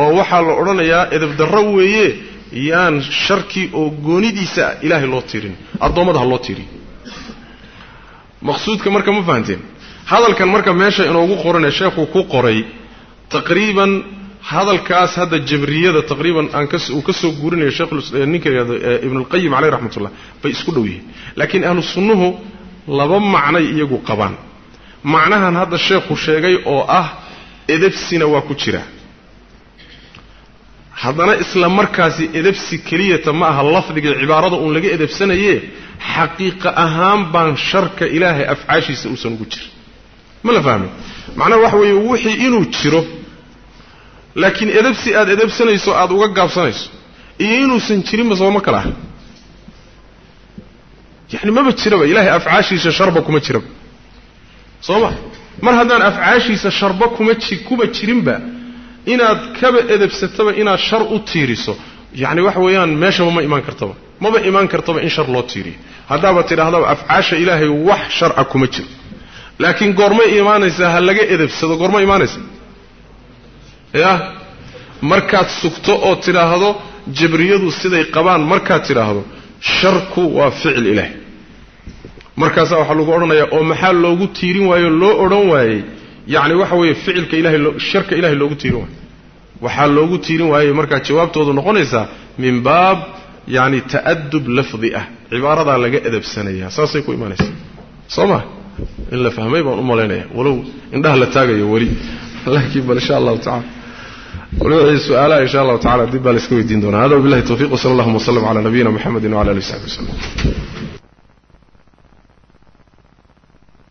oo waxaa la odhanayaa edab darro weeye yaan sharkii oo goonidiisa ilaahay loo tiirin addoommada ha loo tiiriyo maqsuudka marka ma fahanteen. Hadalkan marka meesha inoogu qoranee sheekhuu ku qoray taqriiban hadalkaas hadda jabriyada taqriiban aan uu ka soo guurinayo sheekninka yihahdo ibnulqayim caleyh raxmat ullah bay isku dhow yihiin laakiin ahlu sunnuhu laba macnay iyagu qabaan macnahan hadda sheekhu sheegay oo ah edabsina waa ku jira haddana isla markaasi edabsi keliyata ma aha lafdiga cibaarada uun laga edabsanaye xaqiiqa ahaan baan sharka ilaahay afcaashiisa uusan ugu jirin ma la fahmay macnaha waxa weeye wixii inuu jiro laakiin edabsi aad edabsanayso aada uga gaabsanayso iyo inuusan jirinba sooma kala. Ah yani maba jiraba ilahay afcaashiisa sharba kuma jiraba. Soo ma. Mar haddaan afcaashiisa sharba kuma ji kuba jirinba inaad kaba edebsataba inaad shar u tiiriso yacni waxa weeyaan meeshaba ma imaan kartaba. Maba imaan kartaba in shar loo tiiriyo. Haddaaba tidhaahdaba afcaasha ilaahay wax sharca kuma jiro. Laakiin goormay imaanaysaa ha laga edebsado goorma imaanaysa ya? Markaad sugto oo tidhaahdo jabriyadu siday qabaan markaad tidhaahdo sharku waa ficil ilaahay. Markaasaa waxaa lagu odhanayaa oo maxaa loogu tiirin waayo loo odhan waayey yacni waxa weeye ficilka ilahay sharka ilahay loogu tiirin waayo. Waxaa loogu tiirin waayey markaa jawaabtoodu noqonaysaa min baab yacni ta'adub lafdi ah cibaaradaa laga edabsanayaa saasay ku imaanaysaa. Soo ma? In la fahmay baan u malaynaya walow indhaha la taagayo weli. Laakiin bal insha allahu tacala wixii su'aalaha insha allahu tacala dib baa la iska weydiin doonaa. Hada wabillahi tawfiq wsala allahuma wslam cala nabiyina muxamedi wcala alihi w saxbi waslem